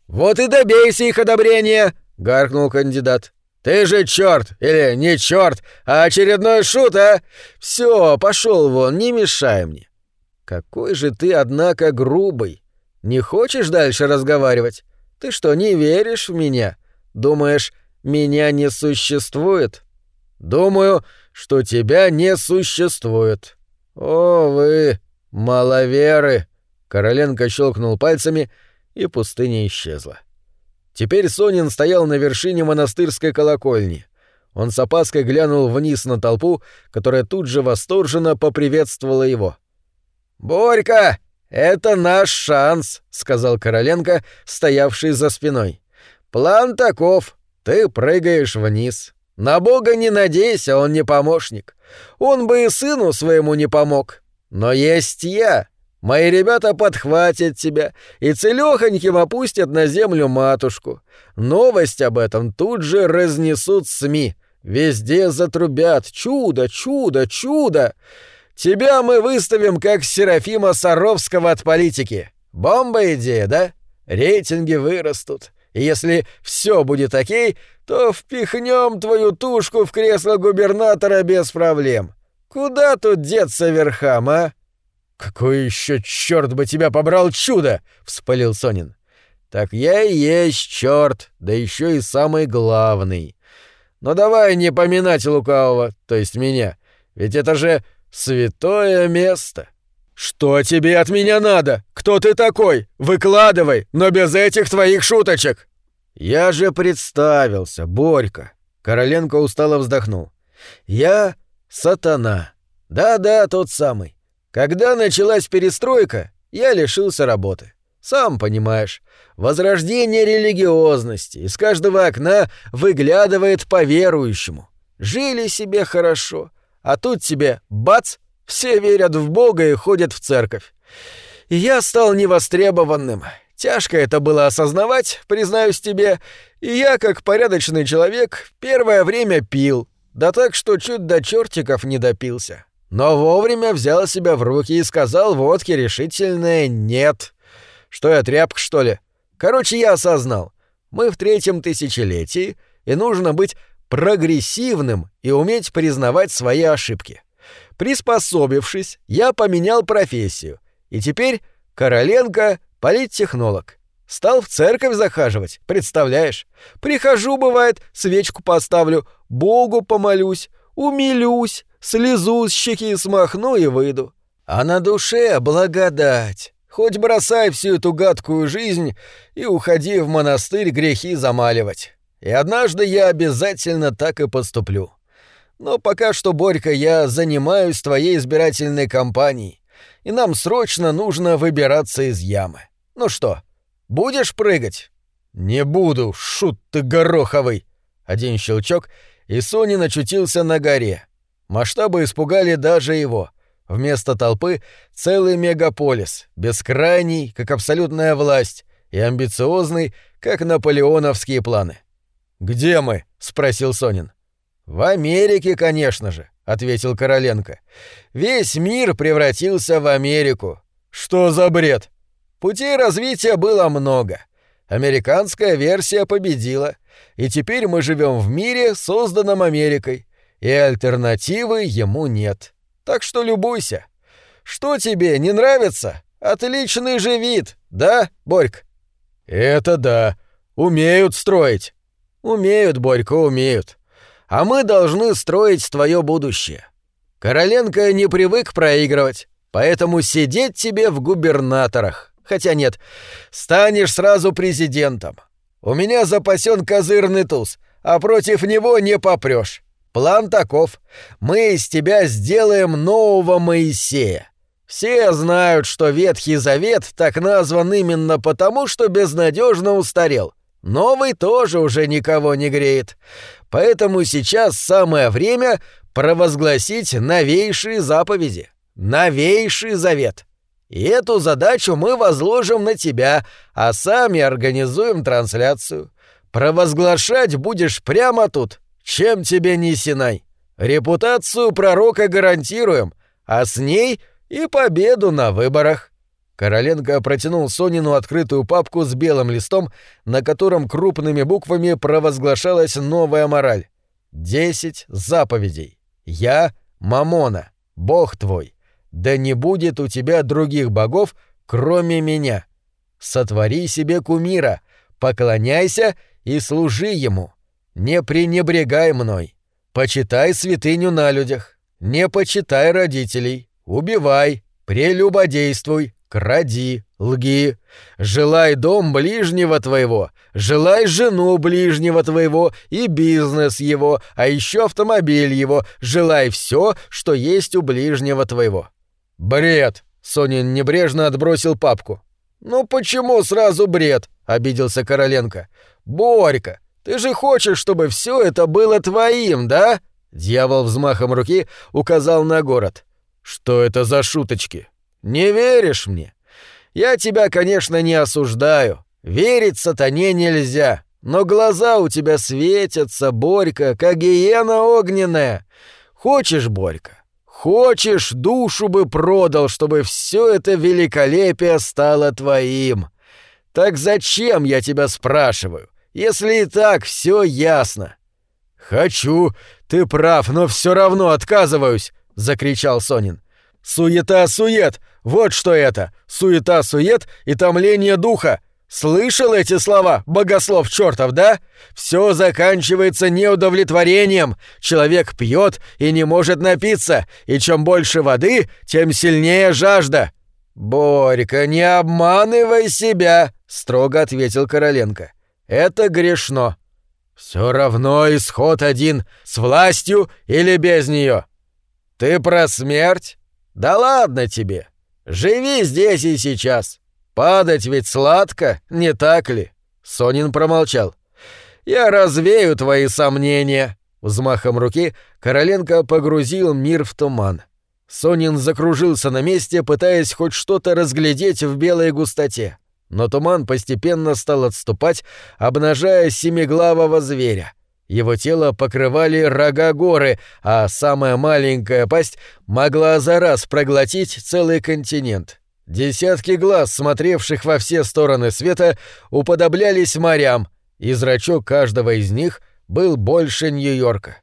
«Вот и добейся их одобрения!» — гаркнул кандидат. «Ты же черт! Или не черт, а очередной шут, а? Все, пошел вон, не мешай мне!» «Какой же ты, однако, грубый! Не хочешь дальше разговаривать? Ты что, не веришь в меня? Думаешь, меня не существует?» «Думаю, что тебя не существует». «О, вы, маловеры!» Короленко щелкнул пальцами, и пустыня исчезла. Теперь Сонин стоял на вершине монастырской колокольни. Он с опаской глянул вниз на толпу, которая тут же восторженно поприветствовала его. «Борька, это наш шанс», — сказал Короленко, стоявший за спиной. «План таков. Ты прыгаешь вниз. На Бога не надейся, он не помощник. Он бы и сыну своему не помог. Но есть я. Мои ребята подхватят тебя и целёхоньким опустят на землю матушку. Новость об этом тут же разнесут СМИ. Везде затрубят «Чудо! Чудо! Чудо!» Тебя мы выставим как Серафима Саровского от политики. Бомба идея, да? Рейтинги вырастут. И если все будет окей, то впихнем твою тушку в кресло губернатора без проблем. Куда тут деться верхам, а?» «Какой еще черт бы тебя побрал чудо!» — вспылил Сонин. «Так я и есть черт, да еще и самый главный. Но давай не поминать лукавого, то есть меня, ведь это же святое место». «Что тебе от меня надо? Кто ты такой? Выкладывай, но без этих твоих шуточек!» «Я же представился, Борька!» Короленко устало вздохнул. «Я сатана. Да-да, тот самый. Когда началась перестройка, я лишился работы. Сам понимаешь, возрождение религиозности из каждого окна выглядывает по верующему. Жили себе хорошо, а тут тебе бац, все верят в Бога и ходят в церковь. И я стал невостребованным. Тяжко это было осознавать, признаюсь тебе, и я, как порядочный человек, первое время пил, да так, что чуть до чертиков не допился. Но вовремя взял себя в руки и сказал водке решительное «нет». Что я, тряпка, что ли? Короче, я осознал. Мы в третьем тысячелетии, и нужно быть прогрессивным и уметь признавать свои ошибки. Приспособившись, я поменял профессию, и теперь Короленко — политтехнолог. Стал в церковь захаживать, представляешь? Прихожу, бывает, свечку поставлю, Богу помолюсь, умилюсь, слезу с щеки смахну и выйду. А на душе благодать. Хоть бросай всю эту гадкую жизнь и уходи в монастырь грехи замаливать. И однажды я обязательно так и поступлю. Но пока что, Борька, я занимаюсь твоей избирательной кампанией, и нам срочно нужно выбираться из ямы. Ну что, будешь прыгать? Не буду, шут ты гороховый. Один щелчок, и Сонин очутился на горе. Масштабы испугали даже его — Вместо толпы — целый мегаполис, бескрайний, как абсолютная власть, и амбициозный, как наполеоновские планы. «Где мы?» — спросил Сонин. «В Америке, конечно же», — ответил Короленко. «Весь мир превратился в Америку. Что за бред? Путей развития было много. Американская версия победила, и теперь мы живем в мире, созданном Америкой, и альтернативы ему нет». Так что любуйся. Что тебе, не нравится? Отличный же вид, да, Борька? Это да. Умеют строить. Умеют, Борька, умеют. А мы должны строить твое будущее. Короленко не привык проигрывать, поэтому сидеть тебе в губернаторах. Хотя нет, станешь сразу президентом. У меня запасен козырный туз, а против него не попрешь. План таков. Мы из тебя сделаем нового Моисея. Все знают, что Ветхий Завет так назван именно потому, что безнадежно устарел. Новый тоже уже никого не греет. Поэтому сейчас самое время провозгласить новейшие заповеди. Новейший Завет. И эту задачу мы возложим на тебя, а сами организуем трансляцию. Провозглашать будешь прямо тут, чем тебе не Синай? Репутацию пророка гарантируем, а с ней и победу на выборах». Короленко протянул Сонину открытую папку с белым листом, на котором крупными буквами провозглашалась новая мораль. «Десять заповедей. Я — Мамона, бог твой. Да не будет у тебя других богов, кроме меня. Сотвори себе кумира, поклоняйся и служи ему. Не пренебрегай мной. Почитай святыню на людях. Не почитай родителей. Убивай, прелюбодействуй, кради, лги. Желай дом ближнего твоего, желай жену ближнего твоего и бизнес его, а еще автомобиль его, желай все, что есть у ближнего твоего. Бред! Сонин небрежно отбросил папку. «Ну почему сразу бред?» — обиделся Короленко. «Борька, ты же хочешь, чтобы все это было твоим, да? Дьявол взмахом руки указал на город. Что это за шуточки? Не веришь мне? Я тебя, конечно, не осуждаю. Верить сатане нельзя. Но глаза у тебя светятся, Борька, как гиена огненная. Хочешь, Борька? Хочешь, душу бы продал, чтобы все это великолепие стало твоим. Так зачем, я тебя спрашиваю? если и так все ясно. Хочу, ты прав, но все равно отказываюсь, закричал Сонин. Суета-сует, вот что это. Суета-сует и томление духа. Слышал эти слова, богослов чертов, да? Все заканчивается неудовлетворением. Человек пьет и не может напиться, и чем больше воды, тем сильнее жажда. Борька, не обманывай себя, строго ответил Короленко. Это грешно. Все равно исход один, с властью или без нее. Ты про смерть? Да ладно тебе. Живи здесь и сейчас. Падать ведь сладко, не так ли?» Сонин промолчал. «Я развею твои сомнения». Взмахом руки Короленко погрузил мир в туман. Сонин закружился на месте, пытаясь хоть что-то разглядеть в белой густоте. Но туман постепенно стал отступать, обнажая семиглавого зверя. Его тело покрывали рога горы, а самая маленькая пасть могла за раз проглотить целый континент. Десятки глаз, смотревших во все стороны света, уподоблялись морям, и зрачок каждого из них был больше Нью-Йорка.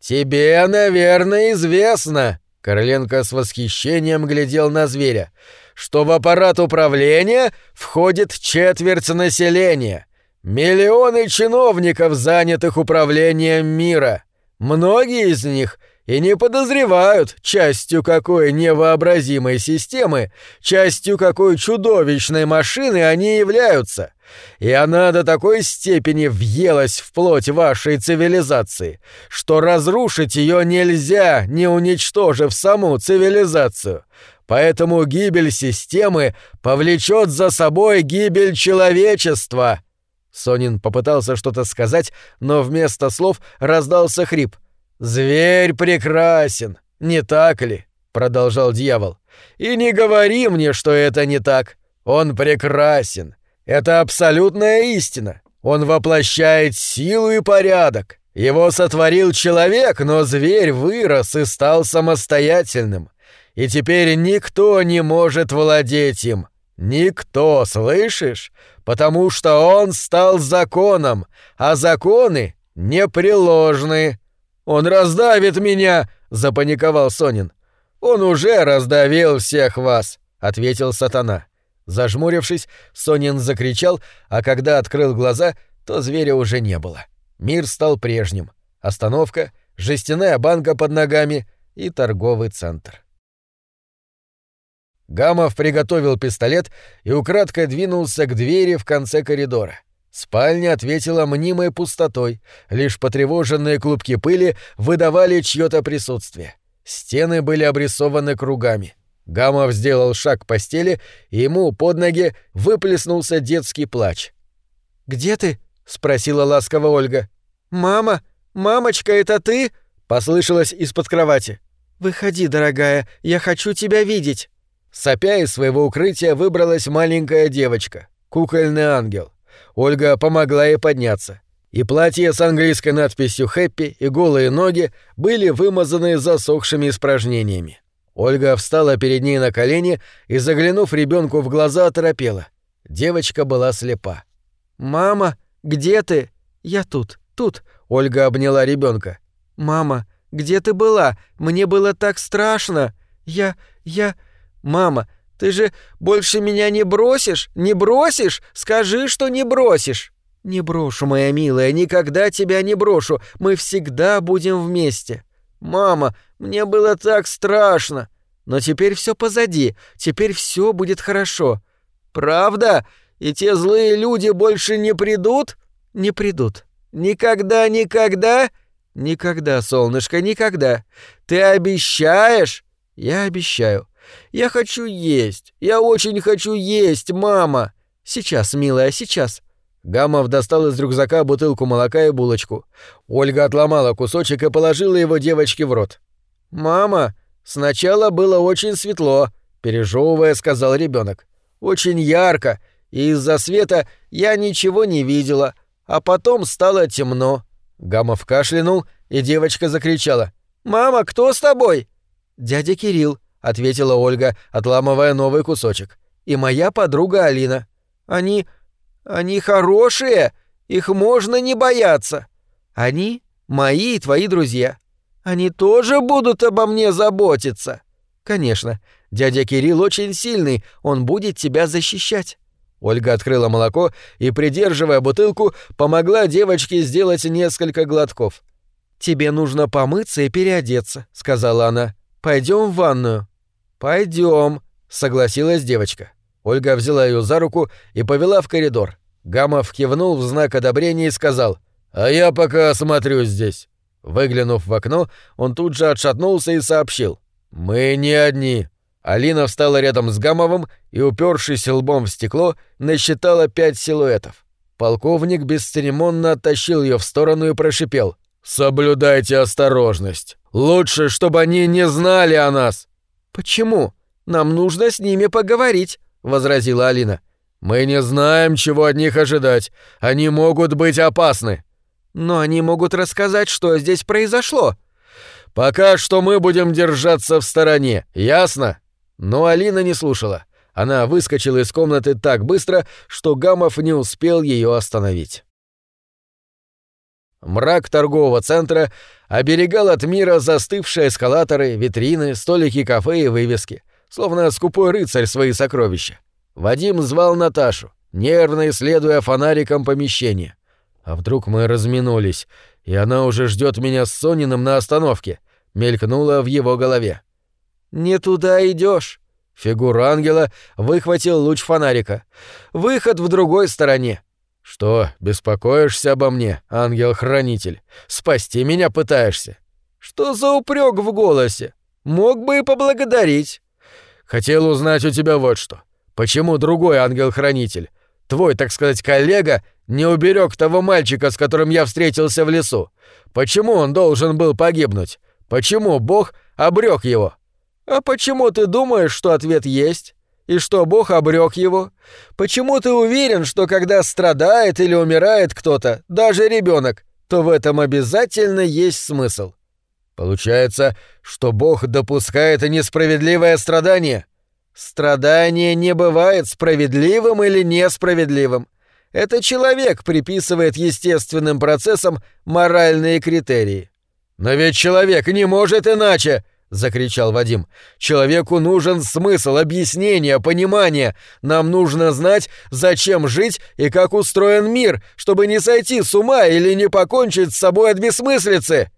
«Тебе, наверное, известно», — Короленко с восхищением глядел на зверя, «что в аппарат управления входит четверть населения, миллионы чиновников, занятых управлением мира. Многие из них — и не подозревают, частью какой невообразимой системы, частью какой чудовищной машины они являются. И она до такой степени въелась в плоть вашей цивилизации, что разрушить ее нельзя, не уничтожив саму цивилизацию. Поэтому гибель системы повлечет за собой гибель человечества. Сонин попытался что-то сказать, но вместо слов раздался хрип — «Зверь прекрасен, не так ли?» — продолжал дьявол. «И не говори мне, что это не так. Он прекрасен. Это абсолютная истина. Он воплощает силу и порядок. Его сотворил человек, но зверь вырос и стал самостоятельным. И теперь никто не может владеть им. Никто, слышишь? Потому что он стал законом, а законы непреложны. «Он раздавит меня!» — запаниковал Сонин. «Он уже раздавил всех вас!» — ответил сатана. Зажмурившись, Сонин закричал, а когда открыл глаза, то зверя уже не было. Мир стал прежним. Остановка, жестяная банка под ногами и торговый центр. Гамов приготовил пистолет и украдкой двинулся к двери в конце коридора. Спальня ответила мнимой пустотой, лишь потревоженные клубки пыли выдавали чьё-то присутствие. Стены были обрисованы кругами. Гамов сделал шаг к постели, и ему под ноги выплеснулся детский плач. «Где ты?» — спросила ласково Ольга. «Мама! Мамочка, это ты?» — послышалось из-под кровати. «Выходи, дорогая, я хочу тебя видеть». Сопя из своего укрытия выбралась маленькая девочка, кукольный ангел. Ольга помогла ей подняться. И платье с английской надписью «Хэппи» и голые ноги были вымазаны засохшими испражнениями. Ольга встала перед ней на колени и, заглянув ребенку в глаза, оторопела. Девочка была слепа. «Мама, где ты?» «Я тут, тут», — Ольга обняла ребенка. «Мама, где ты была? Мне было так страшно. Я... я... Мама, ты же больше меня не бросишь? Не бросишь? Скажи, что не бросишь!» «Не брошу, моя милая, никогда тебя не брошу. Мы всегда будем вместе». «Мама, мне было так страшно. Но теперь все позади, теперь все будет хорошо». «Правда? И те злые люди больше не придут?» «Не придут». «Никогда, никогда?» «Никогда, солнышко, никогда. Ты обещаешь?» «Я обещаю. Я хочу есть. Я очень хочу есть, мама. Сейчас, милая, сейчас. Гамов достал из рюкзака бутылку молока и булочку. Ольга отломала кусочек и положила его девочке в рот. «Мама, сначала было очень светло», — пережевывая, сказал ребенок. «Очень ярко, и из-за света я ничего не видела, а потом стало темно». Гамов кашлянул, и девочка закричала. «Мама, кто с тобой?» «Дядя Кирилл», — ответила Ольга, отламывая новый кусочек. «И моя подруга Алина. Они... они хорошие! Их можно не бояться! Они мои и твои друзья. Они тоже будут обо мне заботиться!» «Конечно. Дядя Кирилл очень сильный, он будет тебя защищать». Ольга открыла молоко и, придерживая бутылку, помогла девочке сделать несколько глотков. «Тебе нужно помыться и переодеться», — сказала она. Пойдем в ванную». «Пойдем», — согласилась девочка. Ольга взяла ее за руку и повела в коридор. Гамов кивнул в знак одобрения и сказал «А я пока осмотрю здесь». Выглянув в окно, он тут же отшатнулся и сообщил «Мы не одни. Алина встала рядом с Гамовым и, упершись лбом в стекло, насчитала пять силуэтов. Полковник бесцеремонно оттащил ее в сторону и прошипел. «Соблюдайте осторожность. Лучше, чтобы они не знали о нас». «Почему? Нам нужно с ними поговорить», — возразила Алина. «Мы не знаем, чего от них ожидать. Они могут быть опасны». «Но они могут рассказать, что здесь произошло». «Пока что мы будем держаться в стороне, ясно?» Но Алина не слушала. Она выскочила из комнаты так быстро, что Гамов не успел ее остановить. Мрак торгового центра оберегал от мира застывшие эскалаторы, витрины, столики кафе и вывески, словно скупой рыцарь свои сокровища. Вадим звал Наташу, нервно исследуя фонариком помещение. А вдруг мы разминулись, и она уже ждет меня с Сониным на остановке, мелькнула в его голове. «Не туда идешь. Фигура ангела выхватил луч фонарика. «Выход в другой стороне». «Что, беспокоишься обо мне, ангел-хранитель? Спасти меня пытаешься?» «Что за упрек в голосе? Мог бы и поблагодарить». «Хотел узнать у тебя вот что. Почему другой ангел-хранитель, твой, так сказать, коллега, не уберег того мальчика, с которым я встретился в лесу? Почему он должен был погибнуть? Почему Бог обрек его?» А почему ты думаешь, что ответ есть? И что Бог обрек его? Почему ты уверен, что когда страдает или умирает кто-то, даже ребенок, то в этом обязательно есть смысл? Получается, что Бог допускает несправедливое страдание. Страдание не бывает справедливым или несправедливым. Это человек приписывает естественным процессам моральные критерии. Но ведь человек не может иначе, — закричал Вадим. «Человеку нужен смысл, объяснение, понимание. Нам нужно знать, зачем жить и как устроен мир, чтобы не сойти с ума или не покончить с собой от бессмыслицы».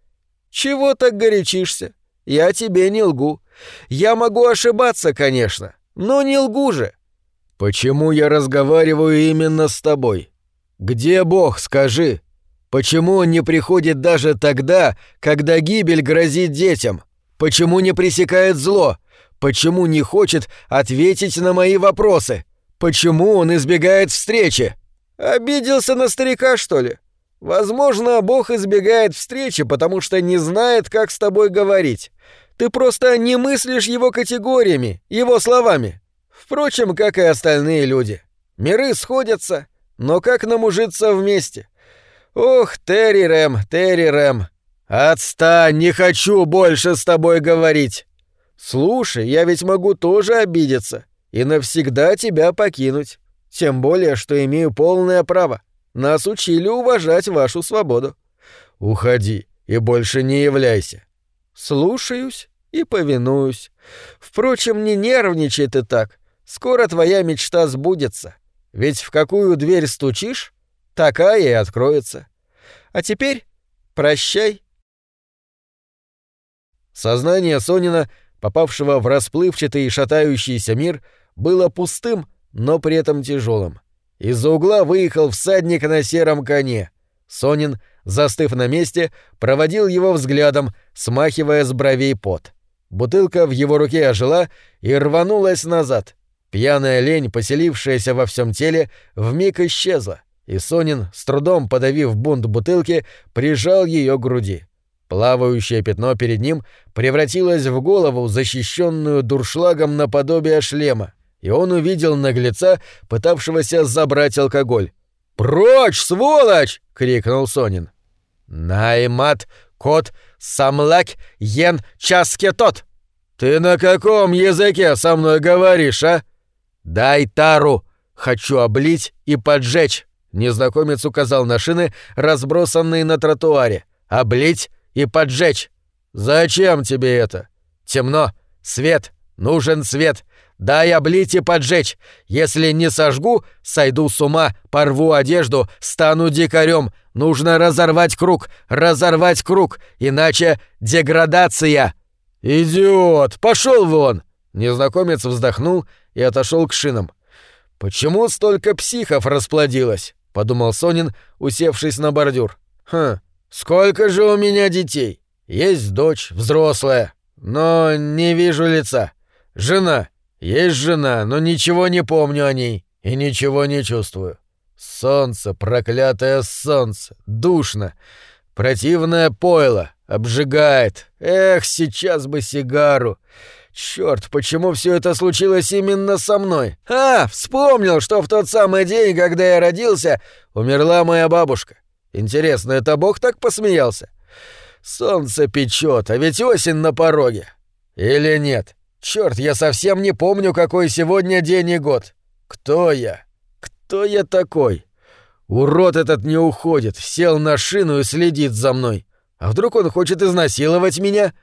«Чего так горячишься? Я тебе не лгу. Я могу ошибаться, конечно, но не лгу же». «Почему я разговариваю именно с тобой? Где Бог, скажи? Почему он не приходит даже тогда, когда гибель грозит детям?» Почему не пресекает зло? Почему не хочет ответить на мои вопросы? Почему он избегает встречи? Обиделся на старика, что ли? Возможно, Бог избегает встречи, потому что не знает, как с тобой говорить. Ты просто не мыслишь его категориями, его словами. Впрочем, как и остальные люди. Миры сходятся, но как нам ужиться вместе? Ох, Терри Рэм, Терри Рэм, «Отстань, не хочу больше с тобой говорить!» «Слушай, я ведь могу тоже обидеться и навсегда тебя покинуть. Тем более, что имею полное право. Нас учили уважать вашу свободу». «Уходи и больше не являйся». «Слушаюсь и повинуюсь. Впрочем, не нервничай ты так. Скоро твоя мечта сбудется. Ведь в какую дверь стучишь, такая и откроется. А теперь прощай Сознание Сонина, попавшего в расплывчатый и шатающийся мир, было пустым, но при этом тяжелым. Из-за угла выехал всадник на сером коне. Сонин, застыв на месте, проводил его взглядом, смахивая с бровей пот. Бутылка в его руке ожила и рванулась назад. Пьяная лень, поселившаяся во всем теле, вмиг исчезла, и Сонин, с трудом подавив бунт бутылки, прижал ее к груди. Плавающее пятно перед ним превратилось в голову, защищенную дуршлагом наподобие шлема, и он увидел наглеца, пытавшегося забрать алкоголь. «Прочь, сволочь!» — крикнул Сонин. «Наймат, кот, самлак, ен, часке тот!» «Ты на каком языке со мной говоришь, а?» «Дай тару! Хочу облить и поджечь!» Незнакомец указал на шины, разбросанные на тротуаре. «Облить и поджечь. Зачем тебе это? Темно. Свет. Нужен свет. Дай облить и поджечь. Если не сожгу, сойду с ума, порву одежду, стану дикарем. Нужно разорвать круг, разорвать круг, иначе деградация. Идиот, пошел вон! Незнакомец вздохнул и отошел к шинам. Почему столько психов расплодилось? подумал Сонин, усевшись на бордюр. Хм, «Сколько же у меня детей? Есть дочь, взрослая, но не вижу лица. Жена. Есть жена, но ничего не помню о ней и ничего не чувствую. Солнце, проклятое солнце, душно. Противное пойло, обжигает. Эх, сейчас бы сигару. Черт, почему все это случилось именно со мной? А, вспомнил, что в тот самый день, когда я родился, умерла моя бабушка. Интересно, это Бог так посмеялся? Солнце печет, а ведь осень на пороге. Или нет? Черт, я совсем не помню, какой сегодня день и год. Кто я? Кто я такой? Урод этот не уходит, сел на шину и следит за мной. А вдруг он хочет изнасиловать меня?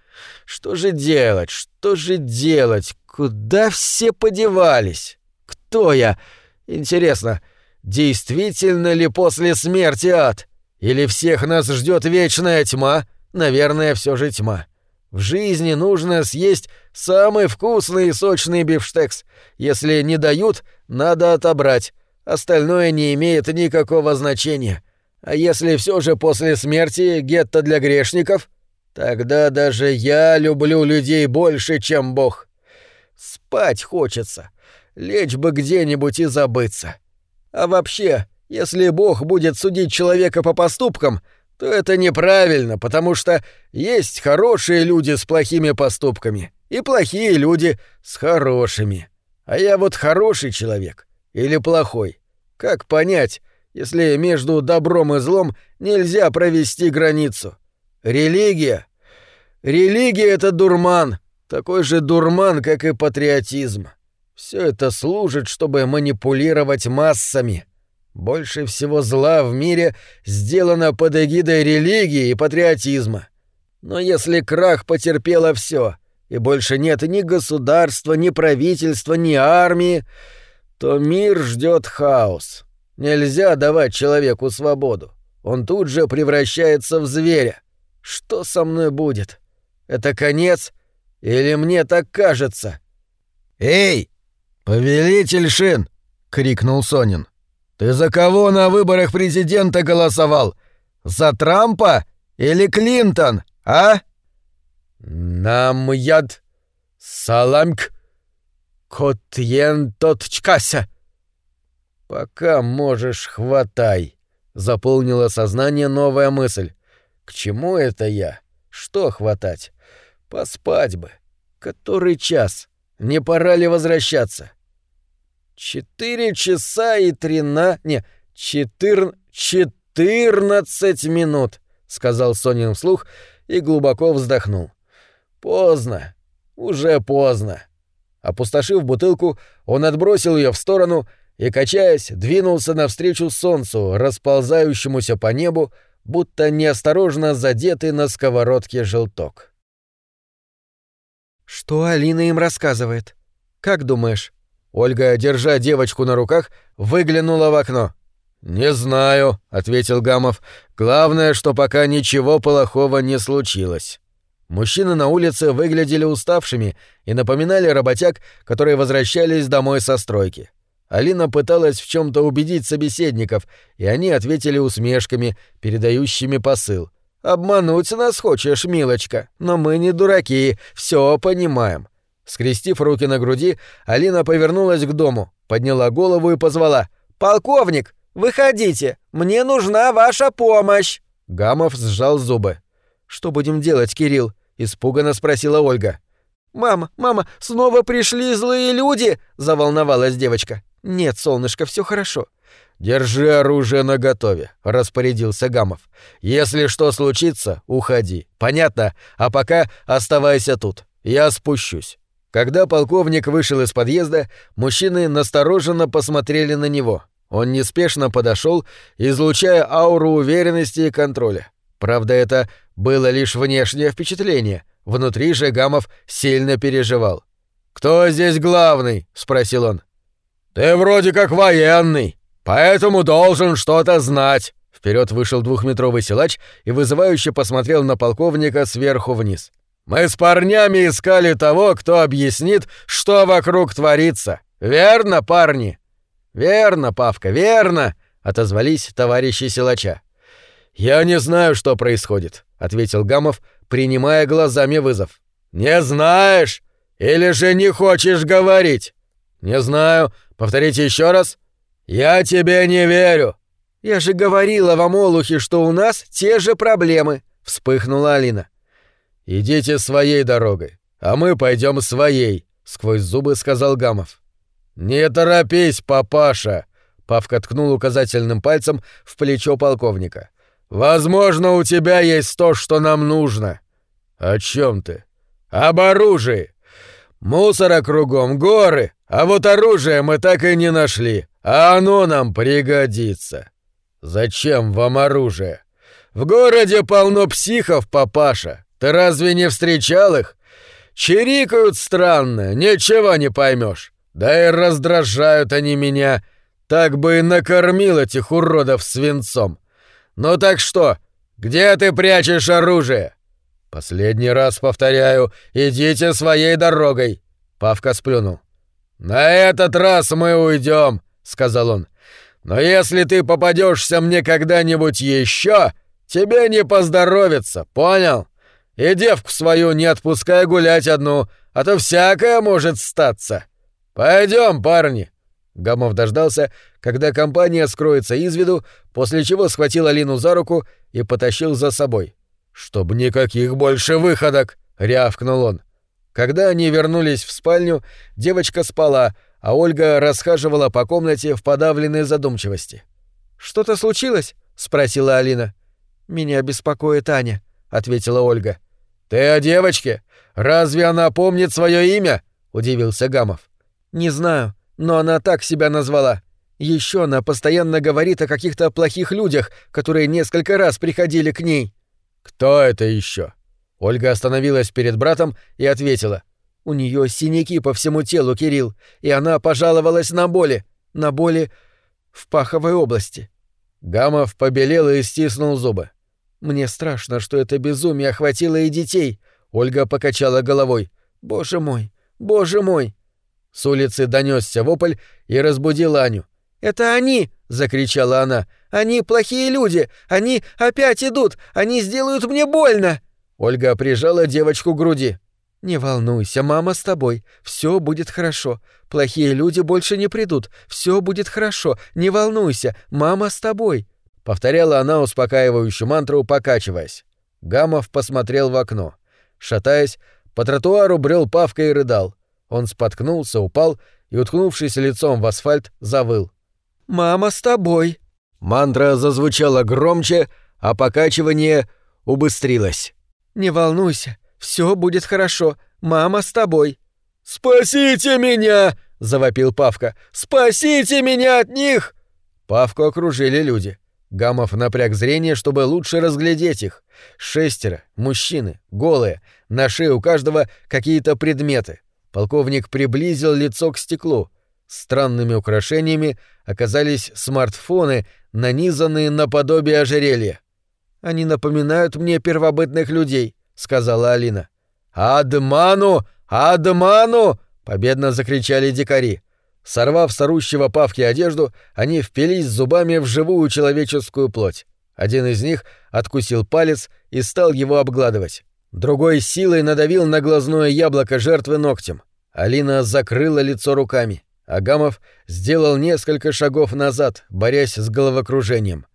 Что же делать? Что же делать? Куда все подевались? Кто я? Интересно, действительно ли после смерти ад? Или всех нас ждет вечная тьма? Наверное, все же тьма. В жизни нужно съесть самый вкусный и сочный бифштекс. Если не дают, надо отобрать. Остальное не имеет никакого значения. А если все же после смерти гетто для грешников, тогда даже я люблю людей больше, чем Бог. Спать хочется. Лечь бы где-нибудь и забыться. А вообще, если Бог будет судить человека по поступкам, то это неправильно, потому что есть хорошие люди с плохими поступками и плохие люди с хорошими. А я вот хороший человек или плохой. Как понять, если между добром и злом нельзя провести границу? Религия? Религия — это дурман, такой же дурман, как и патриотизм. Все это служит, чтобы манипулировать массами. Больше всего зла в мире сделано под эгидой религии и патриотизма. Но если крах потерпело все, и больше нет ни государства, ни правительства, ни армии, то мир ждет хаос. Нельзя давать человеку свободу. Он тут же превращается в зверя. Что со мной будет? Это конец? Или мне так кажется? «Эй, повелитель Шин!» — крикнул Сонин. «Ты за кого на выборах президента голосовал? За Трампа или Клинтон, а?» «Нам яд саламк «Котьен тотчкася!» «Пока можешь, хватай!» — заполнила сознание новая мысль. «К чему это я? Что хватать? Поспать бы. Который час? Не пора ли возвращаться?» «Четыре часа и трина... Не, четыр... четырнадцать минут!» — сказал Сонин вслух и глубоко вздохнул. «Поздно. Уже поздно. Опустошив бутылку, он отбросил ее в сторону и, качаясь, двинулся навстречу солнцу, расползающемуся по небу, будто неосторожно задетый на сковородке желток. «Что Алина им рассказывает? Как думаешь?» Ольга, держа девочку на руках, выглянула в окно. «Не знаю», — ответил Гамов. «Главное, что пока ничего плохого не случилось». Мужчины на улице выглядели уставшими и напоминали работяг, которые возвращались домой со стройки. Алина пыталась в чем то убедить собеседников, и они ответили усмешками, передающими посыл. «Обмануть нас хочешь, милочка, но мы не дураки, все понимаем». Скрестив руки на груди, Алина повернулась к дому, подняла голову и позвала. «Полковник, выходите, мне нужна ваша помощь!» Гамов сжал зубы. «Что будем делать, Кирилл?» испуганно спросила Ольга. «Мама, мама, снова пришли злые люди!» — заволновалась девочка. «Нет, солнышко, все хорошо». «Держи оружие наготове», — распорядился Гамов. «Если что случится, уходи. Понятно? А пока оставайся тут. Я спущусь». Когда полковник вышел из подъезда, мужчины настороженно посмотрели на него. Он неспешно подошел, излучая ауру уверенности и контроля. Правда, это было лишь внешнее впечатление. Внутри же Гамов сильно переживал. «Кто здесь главный?» — спросил он. «Ты вроде как военный, поэтому должен что-то знать». Вперед вышел двухметровый силач и вызывающе посмотрел на полковника сверху вниз. «Мы с парнями искали того, кто объяснит, что вокруг творится. Верно, парни?» «Верно, Павка, верно!» — отозвались товарищи силача. «Я не знаю, что происходит», — ответил Гамов, принимая глазами вызов. «Не знаешь? Или же не хочешь говорить?» «Не знаю. Повторите еще раз». «Я тебе не верю». «Я же говорила вам, Олухи, что у нас те же проблемы», — вспыхнула Алина. «Идите своей дорогой, а мы пойдем своей», — сквозь зубы сказал Гамов. «Не торопись, папаша», — Павка ткнул указательным пальцем в плечо полковника. «Возможно, у тебя есть то, что нам нужно». «О чем ты?» «Об оружии. Мусора кругом, горы, а вот оружие мы так и не нашли, а оно нам пригодится». «Зачем вам оружие?» «В городе полно психов, папаша. Ты разве не встречал их? Чирикают странно, ничего не поймешь. Да и раздражают они меня. Так бы и накормил этих уродов свинцом. Ну так что, где ты прячешь оружие?» «Последний раз повторяю, идите своей дорогой!» Павка сплюнул. «На этот раз мы уйдем», — сказал он. «Но если ты попадешься мне когда-нибудь еще, тебе не поздоровится, понял? И девку свою не отпускай гулять одну, а то всякое может статься. Пойдем, парни!» Гамов дождался, когда компания скроется из виду, после чего схватил Алину за руку и потащил за собой. «Чтоб никаких больше выходок!» — рявкнул он. Когда они вернулись в спальню, девочка спала, а Ольга расхаживала по комнате в подавленной задумчивости. «Что-то случилось?» — спросила Алина. «Меня беспокоит Аня», — ответила Ольга. «Ты о девочке? Разве она помнит свое имя?» — удивился Гамов. «Не знаю, но она так себя назвала. Еще она постоянно говорит о каких-то плохих людях, которые несколько раз приходили к ней. «Кто это еще? Ольга остановилась перед братом и ответила. «У нее синяки по всему телу, Кирилл, и она пожаловалась на боли, на боли в паховой области». Гамов побелел и стиснул зубы. «Мне страшно, что это безумие охватило и детей», — Ольга покачала головой. «Боже мой, боже мой!» С улицы донесся вопль и разбудил Аню. «Это они!» — закричала она. «Они плохие люди! Они опять идут! Они сделают мне больно!» Ольга прижала девочку к груди. «Не волнуйся, мама с тобой. Все будет хорошо. Плохие люди больше не придут. Все будет хорошо. Не волнуйся, мама с тобой», — повторяла она успокаивающую мантру, покачиваясь. Гамов посмотрел в окно. Шатаясь, по тротуару брел Павка и рыдал. Он споткнулся, упал и, уткнувшись лицом в асфальт, завыл. «Мама с тобой!» Мантра зазвучала громче, а покачивание убыстрилось. «Не волнуйся, все будет хорошо. Мама с тобой». «Спасите меня!» — завопил Павка. «Спасите меня от них!» Павку окружили люди. Гамов напряг зрение, чтобы лучше разглядеть их. Шестеро, мужчины, голые, на шее у каждого какие-то предметы. Полковник приблизил лицо к стеклу. Странными украшениями оказались смартфоны, нанизанные наподобие ожерелья. «Они напоминают мне первобытных людей», — сказала Алина. «Адману! Адману!» — победно закричали дикари. Сорвав с орущего Павки одежду, они впились зубами в живую человеческую плоть. Один из них откусил палец и стал его обгладывать. Другой силой надавил на глазное яблоко жертвы ногтем. Алина закрыла лицо руками. Агамов сделал несколько шагов назад, борясь с головокружением.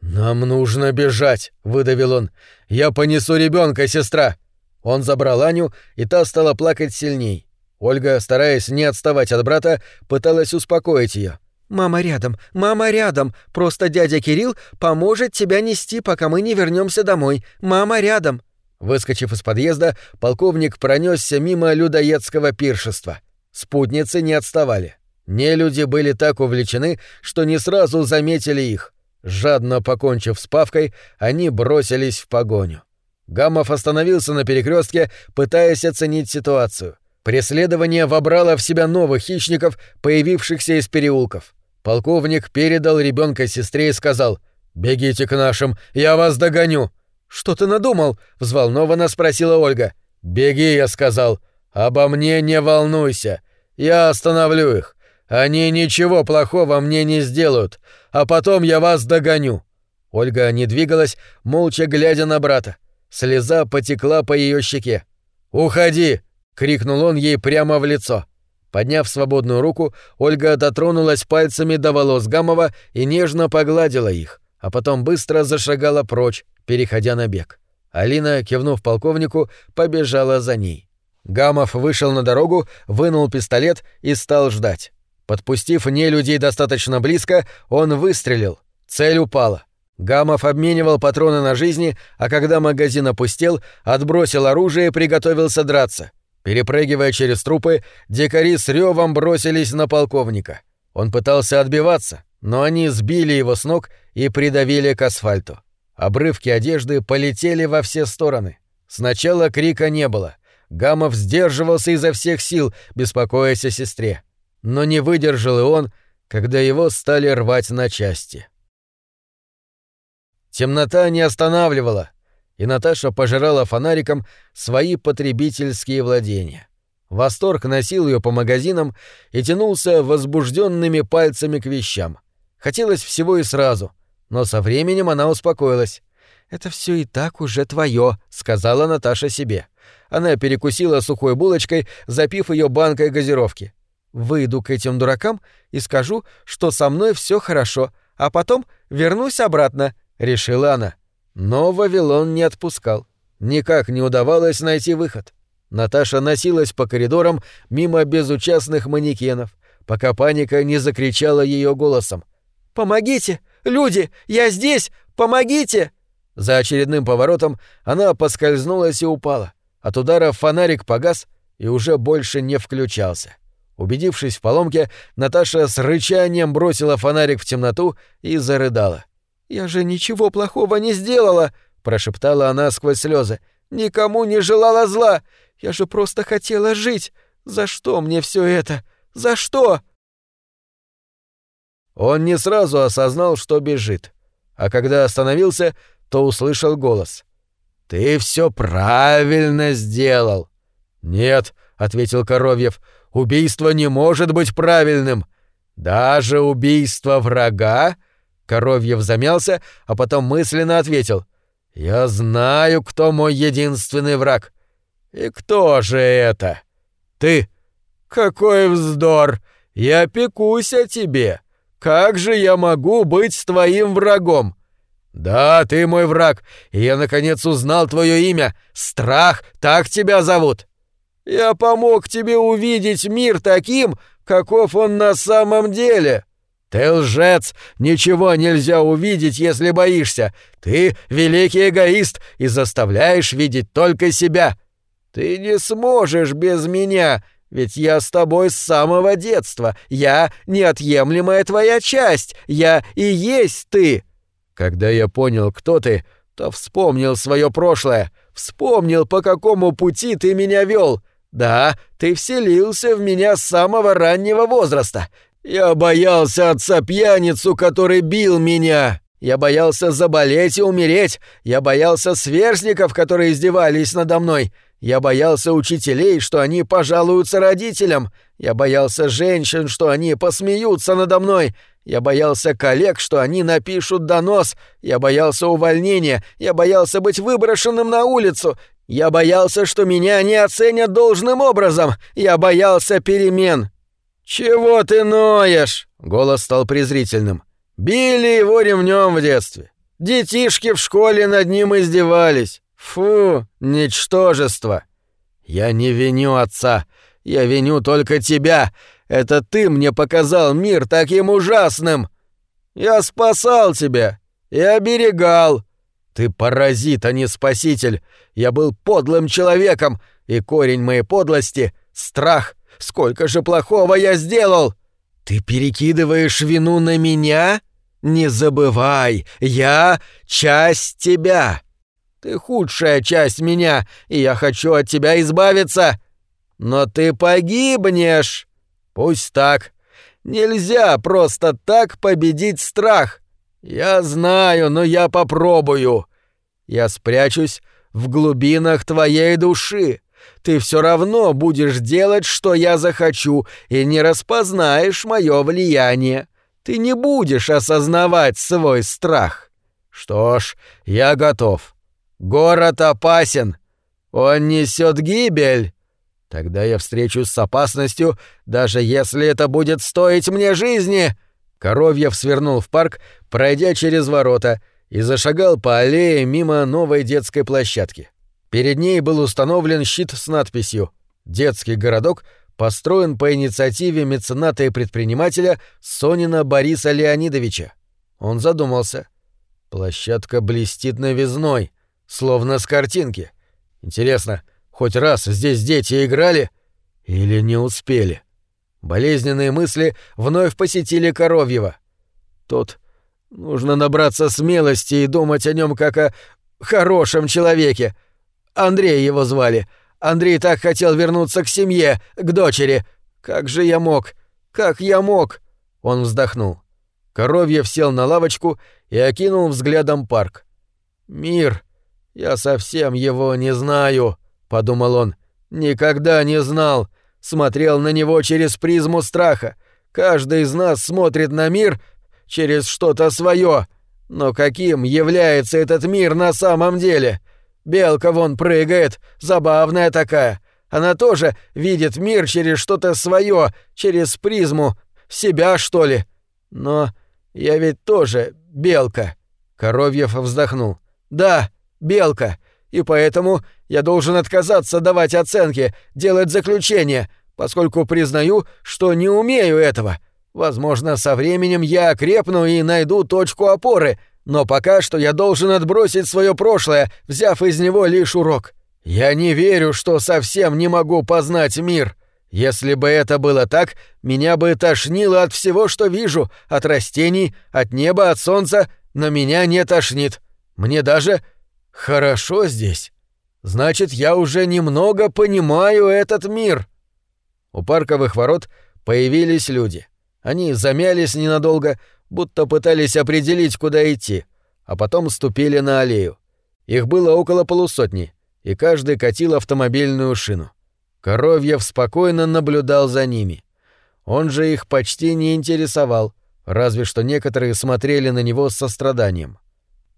«Нам нужно бежать», — выдавил он. «Я понесу ребенка, сестра». Он забрал Аню, и та стала плакать сильней. Ольга, стараясь не отставать от брата, пыталась успокоить ее. «Мама рядом, мама рядом. Просто дядя Кирилл поможет тебя нести, пока мы не вернемся домой. Мама рядом». Выскочив из подъезда, полковник пронесся мимо людоедского пиршества. Спутницы не отставали. Нелюди были так увлечены, что не сразу заметили их. Жадно покончив с Павкой, они бросились в погоню. Гамов остановился на перекрестке, пытаясь оценить ситуацию. Преследование вобрало в себя новых хищников, появившихся из переулков. Полковник передал ребенка сестре и сказал «Бегите к нашим, я вас догоню». «Что ты надумал?» — взволнованно спросила Ольга. «Беги», — я сказал. «Обо мне не волнуйся. Я остановлю их. Они ничего плохого мне не сделают, а потом я вас догоню». Ольга не двигалась, молча глядя на брата. Слеза потекла по ее щеке. «Уходи!» — крикнул он ей прямо в лицо. Подняв свободную руку, Ольга дотронулась пальцами до волос Гамова и нежно погладила их, а потом быстро зашагала прочь, переходя на бег. Алина, кивнув полковнику, побежала за ней. Гамов вышел на дорогу, вынул пистолет и стал ждать. Подпустив не людей достаточно близко, он выстрелил. Цель упала. Гамов обменивал патроны на жизни, а когда магазин опустел, отбросил оружие и приготовился драться. Перепрыгивая через трупы, дикари с ревом бросились на полковника. Он пытался отбиваться, но они сбили его с ног и придавили к асфальту. Обрывки одежды полетели во все стороны. Сначала крика не было. Гамов сдерживался изо всех сил, беспокоясь о сестре. Но не выдержал и он, когда его стали рвать на части. Темнота не останавливала, и Наташа пожирала фонариком свои потребительские владения. Восторг носил ее по магазинам и тянулся возбужденными пальцами к вещам. Хотелось всего и сразу, но со временем она успокоилась. «Это все и так уже твое», — сказала Наташа себе. Она перекусила сухой булочкой, запив ее банкой газировки. «Выйду к этим дуракам и скажу, что со мной все хорошо, а потом вернусь обратно решила она. Но Вавилон не отпускал. Никак не удавалось найти выход. Наташа носилась по коридорам мимо безучастных манекенов, пока паника не закричала ее голосом. «Помогите! Люди! Я здесь! Помогите!» За очередным поворотом она поскользнулась и упала. От удара фонарик погас и уже больше не включался. Убедившись в поломке, Наташа с рычанием бросила фонарик в темноту и зарыдала. «Я же ничего плохого не сделала!» — прошептала она сквозь слезы. «Никому не желала зла! Я же просто хотела жить! За что мне все это? За что?» Он не сразу осознал, что бежит. А когда остановился, то услышал голос. «Ты все правильно сделал!» «Нет», — ответил Коровьев, — «убийство не может быть правильным. Даже убийство врага Коровьев замялся, а потом мысленно ответил. «Я знаю, кто мой единственный враг». «И кто же это?» «Ты». «Какой вздор! Я пекусь о тебе. Как же я могу быть твоим врагом?» «Да, ты мой враг, и я наконец узнал твое имя. Страх, так тебя зовут». «Я помог тебе увидеть мир таким, каков он на самом деле». «Ты лжец! Ничего нельзя увидеть, если боишься! Ты великий эгоист и заставляешь видеть только себя! Ты не сможешь без меня, ведь я с тобой с самого детства! Я — неотъемлемая твоя часть! Я и есть ты!» Когда я понял, кто ты, то вспомнил свое прошлое, вспомнил, по какому пути ты меня вел. Да, ты вселился в меня с самого раннего возраста, я боялся отца-пьяницу, который бил меня. Я боялся заболеть и умереть. Я боялся сверстников, которые издевались надо мной. Я боялся учителей, что они пожалуются родителям. Я боялся женщин, что они посмеются надо мной. Я боялся коллег, что они напишут донос. Я боялся увольнения. Я боялся быть выброшенным на улицу. Я боялся, что меня не оценят должным образом. Я боялся перемен. «Чего ты ноешь?» — голос стал презрительным. «Били его ремнем в детстве. Детишки в школе над ним издевались. Фу, ничтожество!» «Я не виню отца. Я виню только тебя. Это ты мне показал мир таким ужасным. Я спасал тебя и оберегал. Ты паразит, а не спаситель. Я был подлым человеком, и корень моей подлости — страх — Сколько же плохого я сделал! Ты перекидываешь вину на меня? Не забывай, я часть тебя. Ты худшая часть меня, и я хочу от тебя избавиться. Но ты погибнешь. Пусть так. Нельзя просто так победить страх. Я знаю, но я попробую. Я спрячусь в глубинах твоей души ты все равно будешь делать, что я захочу, и не распознаешь мое влияние. Ты не будешь осознавать свой страх. Что ж, я готов. Город опасен. Он несет гибель. Тогда я встречусь с опасностью, даже если это будет стоить мне жизни. Коровьев свернул в парк, пройдя через ворота, и зашагал по аллее мимо новой детской площадки. Перед ней был установлен щит с надписью «Детский городок построен по инициативе мецената и предпринимателя Сонина Бориса Леонидовича». Он задумался. Площадка блестит новизной, словно с картинки. Интересно, хоть раз здесь дети играли или не успели? Болезненные мысли вновь посетили Коровьева. Тот нужно набраться смелости и думать о нем как о хорошем человеке. Андрей его звали. Андрей так хотел вернуться к семье, к дочери. Как же я мог? Как я мог? Он вздохнул. Коровьев сел на лавочку и окинул взглядом парк. Мир. Я совсем его не знаю, подумал он. Никогда не знал смотрел на него через призму страха. Каждый из нас смотрит на мир через что-то свое. Но каким является этот мир на самом деле? Белка вон прыгает, забавная такая. Она тоже видит мир через что-то свое, через призму. Себя, что ли? Но я ведь тоже белка. Коровьев вздохнул. Да, белка. И поэтому я должен отказаться давать оценки, делать заключения, поскольку признаю, что не умею этого. Возможно, со временем я окрепну и найду точку опоры, но пока что я должен отбросить свое прошлое, взяв из него лишь урок. Я не верю, что совсем не могу познать мир. Если бы это было так, меня бы тошнило от всего, что вижу, от растений, от неба, от солнца, но меня не тошнит. Мне даже хорошо здесь. Значит, я уже немного понимаю этот мир. У парковых ворот появились люди. Они замялись ненадолго, будто пытались определить, куда идти, а потом ступили на аллею. Их было около полусотни, и каждый катил автомобильную шину. Коровьев спокойно наблюдал за ними. Он же их почти не интересовал, разве что некоторые смотрели на него с состраданием.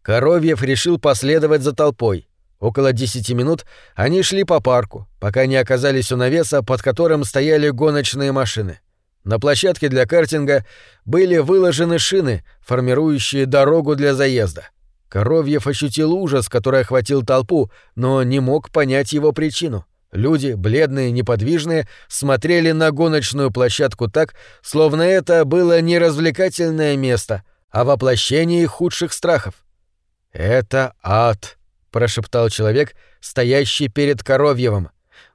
Коровьев решил последовать за толпой. Около десяти минут они шли по парку, пока не оказались у навеса, под которым стояли гоночные машины. На площадке для картинга были выложены шины, формирующие дорогу для заезда. Коровьев ощутил ужас, который охватил толпу, но не мог понять его причину. Люди, бледные, неподвижные, смотрели на гоночную площадку так, словно это было не развлекательное место, а воплощение их худших страхов. «Это ад», — прошептал человек, стоящий перед Коровьевым.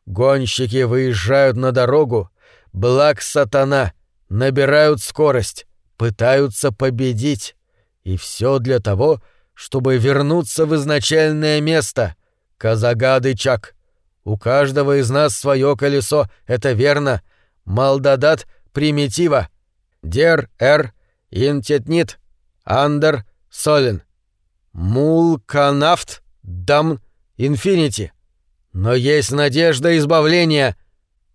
«Гонщики выезжают на дорогу, благ сатана, набирают скорость, пытаются победить. И все для того, чтобы вернуться в изначальное место. Казагады Чак. У каждого из нас свое колесо, это верно. Малдадат примитива. Дер эр интетнит. Андер солен. Мулканафт дам инфинити. Но есть надежда избавления.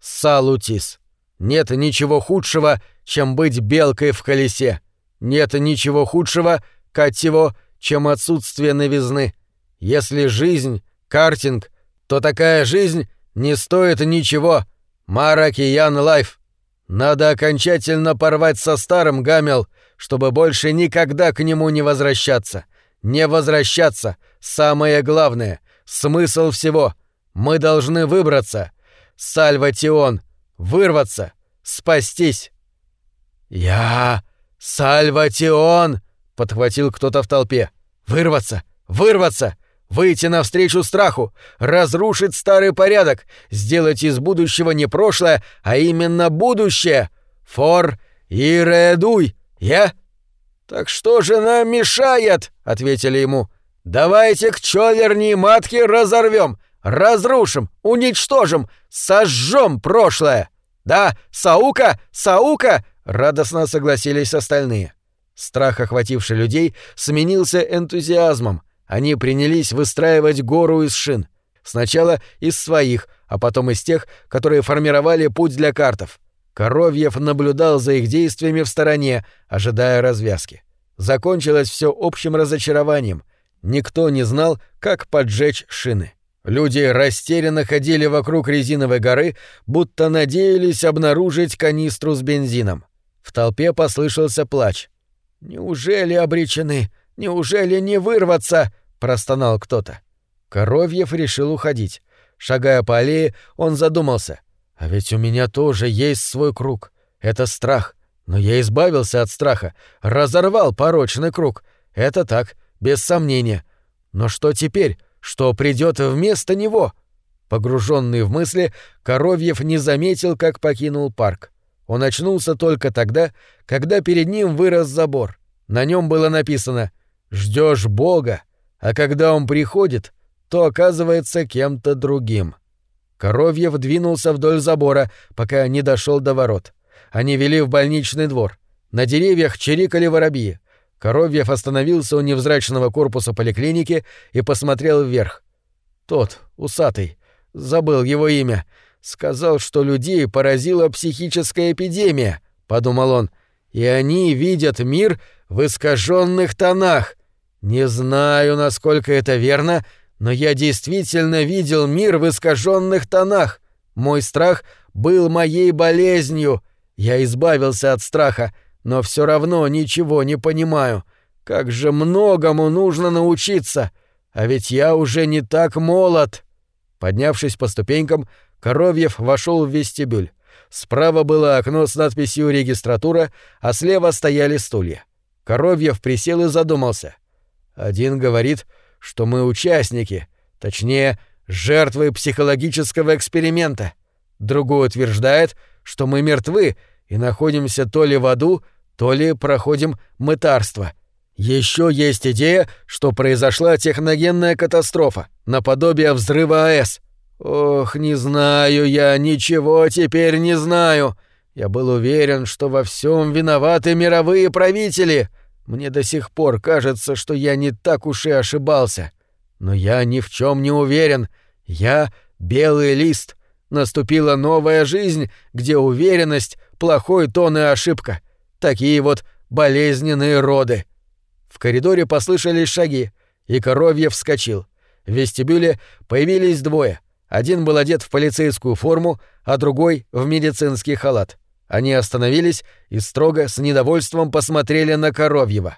Салутис. Нет ничего худшего, чем быть белкой в колесе. Нет ничего худшего, Катево, чем отсутствие новизны. Если жизнь — картинг, то такая жизнь не стоит ничего. Маракиян Лайф. Надо окончательно порвать со старым Гамел, чтобы больше никогда к нему не возвращаться. Не возвращаться — самое главное, смысл всего. Мы должны выбраться. Сальватион — вырваться, спастись. «Я... Сальватион!» — подхватил кто-то в толпе. «Вырваться! Вырваться! Выйти навстречу страху! Разрушить старый порядок! Сделать из будущего не прошлое, а именно будущее! Фор и редуй! Я...» «Так что же нам мешает?» — ответили ему. «Давайте к човерни матки разорвем! Разрушим, уничтожим, сожжем прошлое! Да, Саука, Саука!» — радостно согласились остальные. Страх, охвативший людей, сменился энтузиазмом. Они принялись выстраивать гору из шин. Сначала из своих, а потом из тех, которые формировали путь для картов. Коровьев наблюдал за их действиями в стороне, ожидая развязки. Закончилось все общим разочарованием. Никто не знал, как поджечь шины. Люди растерянно ходили вокруг резиновой горы, будто надеялись обнаружить канистру с бензином. В толпе послышался плач. «Неужели обречены? Неужели не вырваться?» — простонал кто-то. Коровьев решил уходить. Шагая по аллее, он задумался. «А ведь у меня тоже есть свой круг. Это страх. Но я избавился от страха, разорвал порочный круг. Это так, без сомнения. Но что теперь? Что придет вместо него?» Погруженный в мысли, Коровьев не заметил, как покинул парк. Он очнулся только тогда, когда перед ним вырос забор. На нем было написано «Ждешь Бога», а когда он приходит, то оказывается кем-то другим. Коровьев двинулся вдоль забора, пока не дошел до ворот. Они вели в больничный двор. На деревьях чирикали воробьи. Коровьев остановился у невзрачного корпуса поликлиники и посмотрел вверх. Тот, усатый, забыл его имя, сказал, что людей поразила психическая эпидемия, подумал он, и они видят мир в искаженных тонах. Не знаю, насколько это верно, но я действительно видел мир в искаженных тонах. Мой страх был моей болезнью. Я избавился от страха, но все равно ничего не понимаю. Как же многому нужно научиться. А ведь я уже не так молод. Поднявшись по ступенькам, Коровьев вошел в вестибюль. Справа было окно с надписью «Регистратура», а слева стояли стулья. Коровьев присел и задумался. Один говорит, что мы участники, точнее, жертвы психологического эксперимента. Другой утверждает, что мы мертвы и находимся то ли в аду, то ли проходим мытарство. Еще есть идея, что произошла техногенная катастрофа, наподобие взрыва АЭС. Ох, не знаю я, ничего теперь не знаю. Я был уверен, что во всем виноваты мировые правители. Мне до сих пор кажется, что я не так уж и ошибался. Но я ни в чем не уверен. Я белый лист. Наступила новая жизнь, где уверенность — плохой тон и ошибка. Такие вот болезненные роды. В коридоре послышались шаги, и Коровьев вскочил. В вестибюле появились двое. Один был одет в полицейскую форму, а другой — в медицинский халат. Они остановились и строго, с недовольством посмотрели на Коровьева.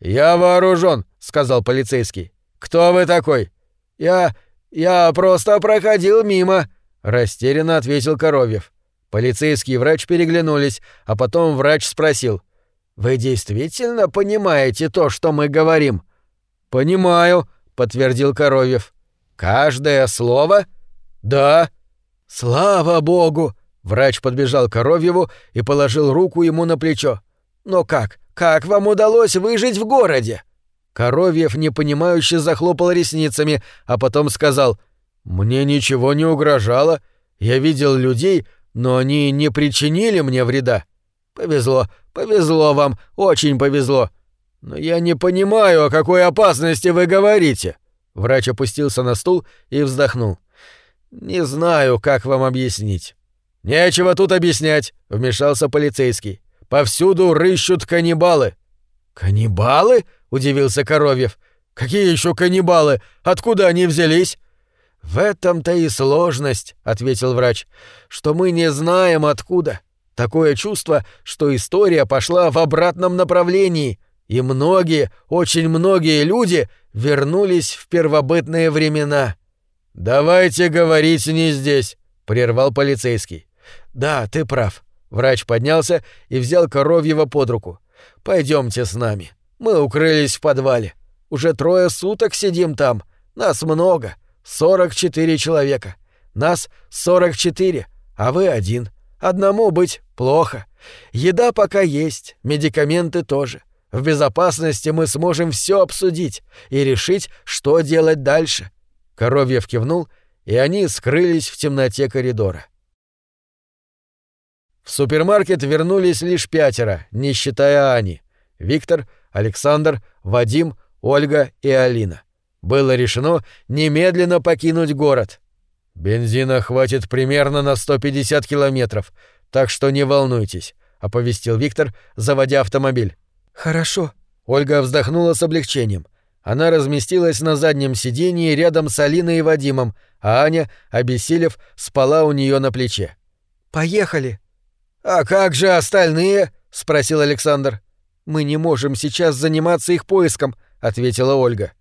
«Я вооружен», — сказал полицейский. «Кто вы такой?» «Я... я просто проходил мимо», — растерянно ответил Коровьев. Полицейский и врач переглянулись, а потом врач спросил. «Вы действительно понимаете то, что мы говорим?» «Понимаю», — подтвердил Коровьев. «Каждое слово?» «Да». «Слава богу!» Врач подбежал к Коровьеву и положил руку ему на плечо. «Но как? Как вам удалось выжить в городе?» Коровьев непонимающе захлопал ресницами, а потом сказал «Мне ничего не угрожало. Я видел людей, но они не причинили мне вреда. Повезло, повезло вам, очень повезло. Но я не понимаю, о какой опасности вы говорите». Врач опустился на стул и вздохнул. «Не знаю, как вам объяснить». «Нечего тут объяснять», — вмешался полицейский. «Повсюду рыщут каннибалы». «Каннибалы?» — удивился Коровьев. «Какие еще каннибалы? Откуда они взялись?» «В этом-то и сложность», — ответил врач, — «что мы не знаем откуда. Такое чувство, что история пошла в обратном направлении, и многие, очень многие люди вернулись в первобытные времена». «Давайте говорить не здесь», — прервал полицейский. «Да, ты прав». Врач поднялся и взял Коровьева под руку. Пойдемте с нами. Мы укрылись в подвале. Уже трое суток сидим там. Нас много. Сорок четыре человека. Нас сорок четыре, а вы один. Одному быть плохо. Еда пока есть, медикаменты тоже. В безопасности мы сможем все обсудить и решить, что делать дальше». Коровьев кивнул, и они скрылись в темноте коридора. В супермаркет вернулись лишь пятеро, не считая Ани. Виктор, Александр, Вадим, Ольга и Алина. Было решено немедленно покинуть город. «Бензина хватит примерно на 150 километров, так что не волнуйтесь», — оповестил Виктор, заводя автомобиль. «Хорошо». Ольга вздохнула с облегчением. Она разместилась на заднем сиденье рядом с Алиной и Вадимом, а Аня, обессилев, спала у нее на плече. «Поехали!» «А как же остальные?» — спросил Александр. «Мы не можем сейчас заниматься их поиском», — ответила Ольга.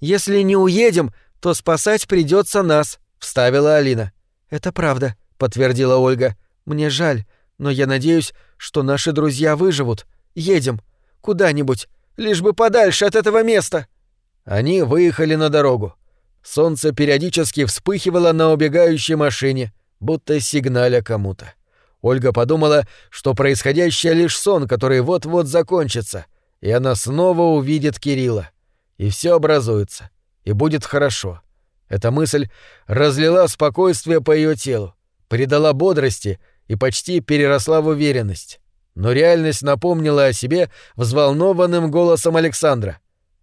«Если не уедем, то спасать придется нас», — вставила Алина. «Это правда», — подтвердила Ольга. «Мне жаль, но я надеюсь, что наши друзья выживут. Едем. Куда-нибудь. Лишь бы подальше от этого места». Они выехали на дорогу. Солнце периодически вспыхивало на убегающей машине, будто сигналя кому-то. Ольга подумала, что происходящее лишь сон, который вот-вот закончится, и она снова увидит Кирилла. И все образуется, и будет хорошо. Эта мысль разлила спокойствие по ее телу, придала бодрости и почти переросла в уверенность. Но реальность напомнила о себе взволнованным голосом Александра.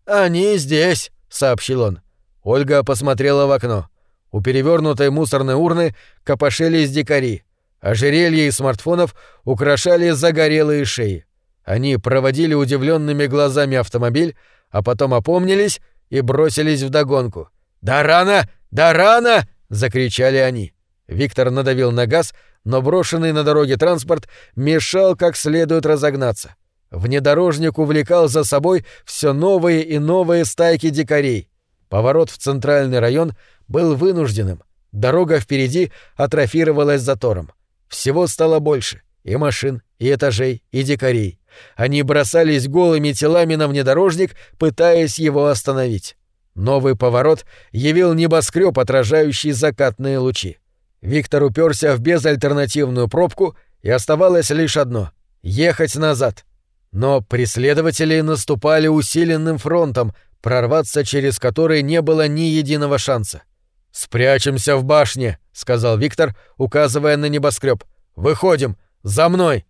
«Они здесь», — сообщил он. Ольга посмотрела в окно. У перевернутой мусорной урны копошились дикари. Ожерелья из смартфонов украшали загорелые шеи. Они проводили удивленными глазами автомобиль, а потом опомнились и бросились вдогонку. «Да рано! Да рано!» — закричали они. Виктор надавил на газ, но брошенный на дороге транспорт мешал как следует разогнаться. Внедорожник увлекал за собой все новые и новые стайки дикарей. Поворот в центральный район был вынужденным. Дорога впереди атрофировалась затором. Всего стало больше. И машин, и этажей, и дикарей. Они бросались голыми телами на внедорожник, пытаясь его остановить. Новый поворот явил небоскреб, отражающий закатные лучи. Виктор уперся в безальтернативную пробку, и оставалось лишь одно — ехать назад. Но преследователи наступали усиленным фронтом, прорваться через который не было ни единого шанса. «Спрячемся в башне», — сказал Виктор, указывая на небоскреб. «Выходим! За мной!»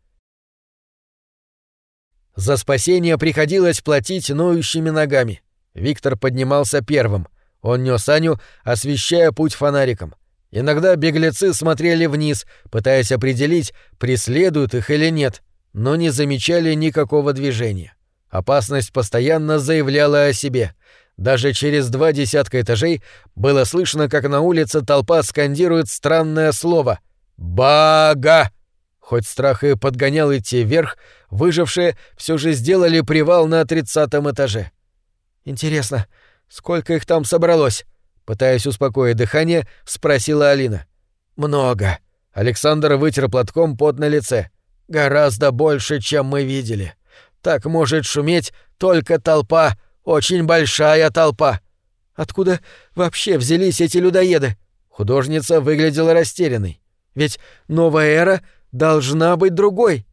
За спасение приходилось платить ноющими ногами. Виктор поднимался первым. Он нес Аню, освещая путь фонариком. Иногда беглецы смотрели вниз, пытаясь определить, преследуют их или нет, но не замечали никакого движения. Опасность постоянно заявляла о себе. Даже через два десятка этажей было слышно, как на улице толпа скандирует странное слово «Бага!». Хоть страх и подгонял идти вверх, выжившие все же сделали привал на тридцатом этаже. «Интересно, сколько их там собралось?» Пытаясь успокоить дыхание, спросила Алина. «Много». Александр вытер платком пот на лице. «Гораздо больше, чем мы видели. Так может шуметь только толпа, очень большая толпа. Откуда вообще взялись эти людоеды? Художница выглядела растерянной. Ведь новая эра должна быть другой.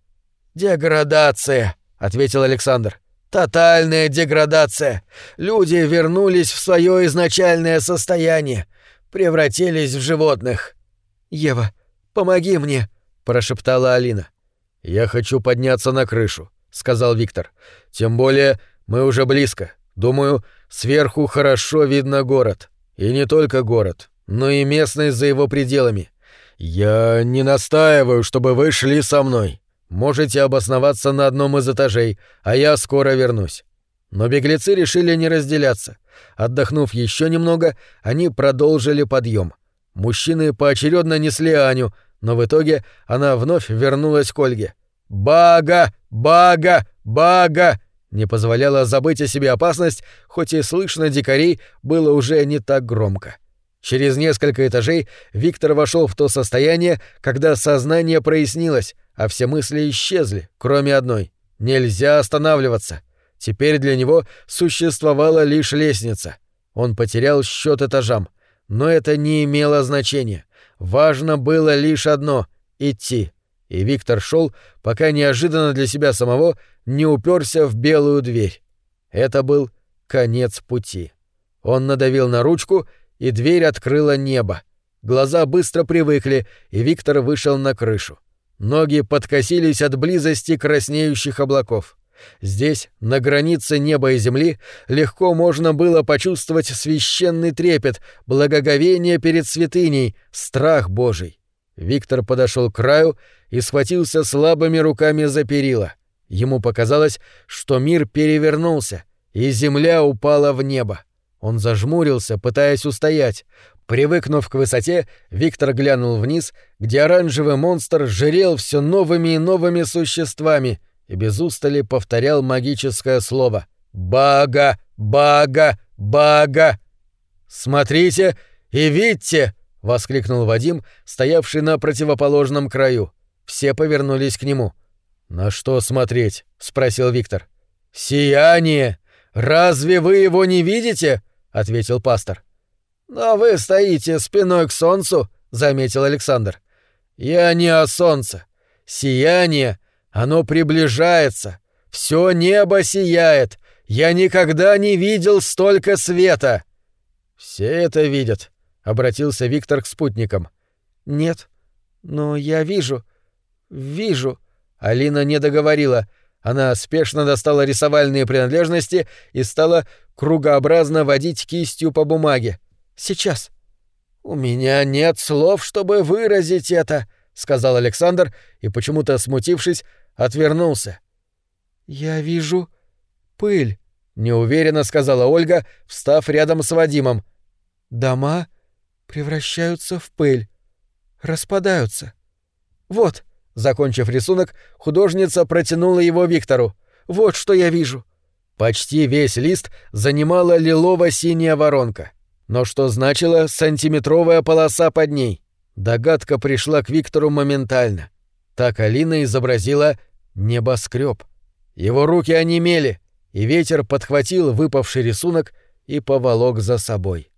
Деградация, ответил Александр. Тотальная деградация. Люди вернулись в свое изначальное состояние, превратились в животных. Ева, помоги мне, прошептала Алина. Я хочу подняться на крышу сказал Виктор. Тем более мы уже близко. Думаю, сверху хорошо видно город. И не только город, но и местность за его пределами. Я не настаиваю, чтобы вы шли со мной. Можете обосноваться на одном из этажей, а я скоро вернусь. Но беглецы решили не разделяться. Отдохнув еще немного, они продолжили подъем. Мужчины поочередно несли Аню, но в итоге она вновь вернулась к Ольге. «Бага! Бага! Бага!» не позволяла забыть о себе опасность, хоть и слышно дикарей было уже не так громко. Через несколько этажей Виктор вошел в то состояние, когда сознание прояснилось, а все мысли исчезли, кроме одной. Нельзя останавливаться. Теперь для него существовала лишь лестница. Он потерял счет этажам. Но это не имело значения. Важно было лишь одно — идти и Виктор шел, пока неожиданно для себя самого не уперся в белую дверь. Это был конец пути. Он надавил на ручку, и дверь открыла небо. Глаза быстро привыкли, и Виктор вышел на крышу. Ноги подкосились от близости краснеющих облаков. Здесь, на границе неба и земли, легко можно было почувствовать священный трепет, благоговение перед святыней, страх Божий. Виктор подошел к краю и схватился слабыми руками за перила. Ему показалось, что мир перевернулся, и земля упала в небо. Он зажмурился, пытаясь устоять. Привыкнув к высоте, Виктор глянул вниз, где оранжевый монстр жирел все новыми и новыми существами и без устали повторял магическое слово «Бага! Бага! Бага!» «Смотрите и видите!» — воскликнул Вадим, стоявший на противоположном краю. Все повернулись к нему. «На что смотреть?» — спросил Виктор. «Сияние! Разве вы его не видите?» — ответил пастор. «Но вы стоите спиной к солнцу», — заметил Александр. «Я не о солнце. Сияние, оно приближается. Все небо сияет. Я никогда не видел столько света». «Все это видят», — обратился Виктор к спутникам. «Нет, но я вижу, вижу». Алина не договорила. Она спешно достала рисовальные принадлежности и стала кругообразно водить кистью по бумаге. Сейчас». «У меня нет слов, чтобы выразить это», — сказал Александр и, почему-то смутившись, отвернулся. «Я вижу пыль», — неуверенно сказала Ольга, встав рядом с Вадимом. «Дома превращаются в пыль, распадаются. Вот», — закончив рисунок, художница протянула его Виктору. «Вот что я вижу». Почти весь лист занимала лилово-синяя воронка. Но что значила сантиметровая полоса под ней? Догадка пришла к Виктору моментально. Так Алина изобразила небоскреб. Его руки онемели, и ветер подхватил выпавший рисунок и поволок за собой.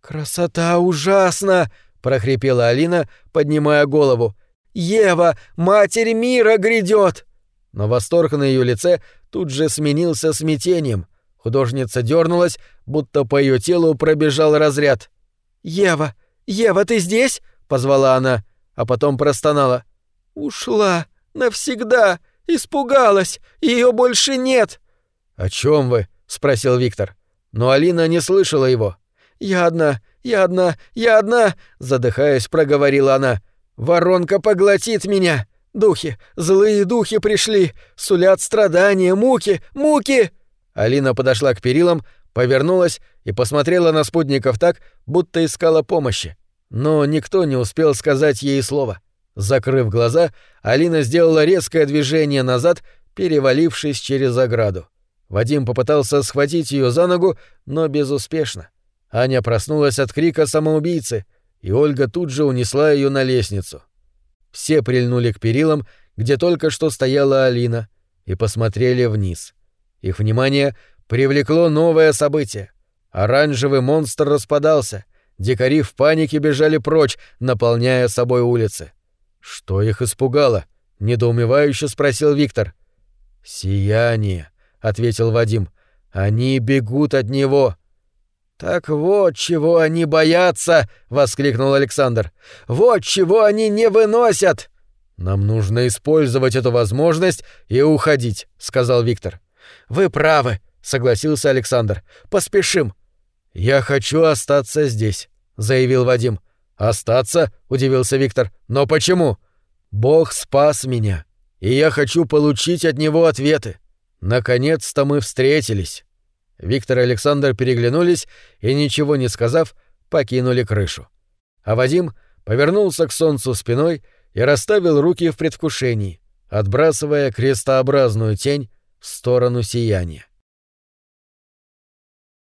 «Красота ужасна!» — прохрипела Алина, поднимая голову. «Ева, Матерь мира грядет!» Но восторг на ее лице тут же сменился смятением — Художница дернулась, будто по ее телу пробежал разряд. «Ева! Ева, ты здесь?» — позвала она, а потом простонала. «Ушла! Навсегда! Испугалась! Ее больше нет!» «О чем вы?» — спросил Виктор. Но Алина не слышала его. «Я одна! Я одна! Я одна!» — задыхаясь, проговорила она. «Воронка поглотит меня! Духи! Злые духи пришли! Сулят страдания, муки! Муки!» Алина подошла к перилам, повернулась и посмотрела на спутников так, будто искала помощи. Но никто не успел сказать ей слова. Закрыв глаза, Алина сделала резкое движение назад, перевалившись через ограду. Вадим попытался схватить ее за ногу, но безуспешно. Аня проснулась от крика самоубийцы, и Ольга тут же унесла ее на лестницу. Все прильнули к перилам, где только что стояла Алина, и посмотрели вниз. Их внимание привлекло новое событие. Оранжевый монстр распадался. Дикари в панике бежали прочь, наполняя собой улицы. Что их испугало? недоумевающе спросил Виктор. Сияние, ответил Вадим. Они бегут от него. Так вот, чего они боятся, воскликнул Александр. Вот чего они не выносят. Нам нужно использовать эту возможность и уходить, сказал Виктор. «Вы правы», — согласился Александр. «Поспешим». «Я хочу остаться здесь», — заявил Вадим. «Остаться?» — удивился Виктор. «Но почему?» «Бог спас меня, и я хочу получить от него ответы. Наконец-то мы встретились». Виктор и Александр переглянулись и, ничего не сказав, покинули крышу. А Вадим повернулся к солнцу спиной и расставил руки в предвкушении, отбрасывая крестообразную тень в сторону сияния.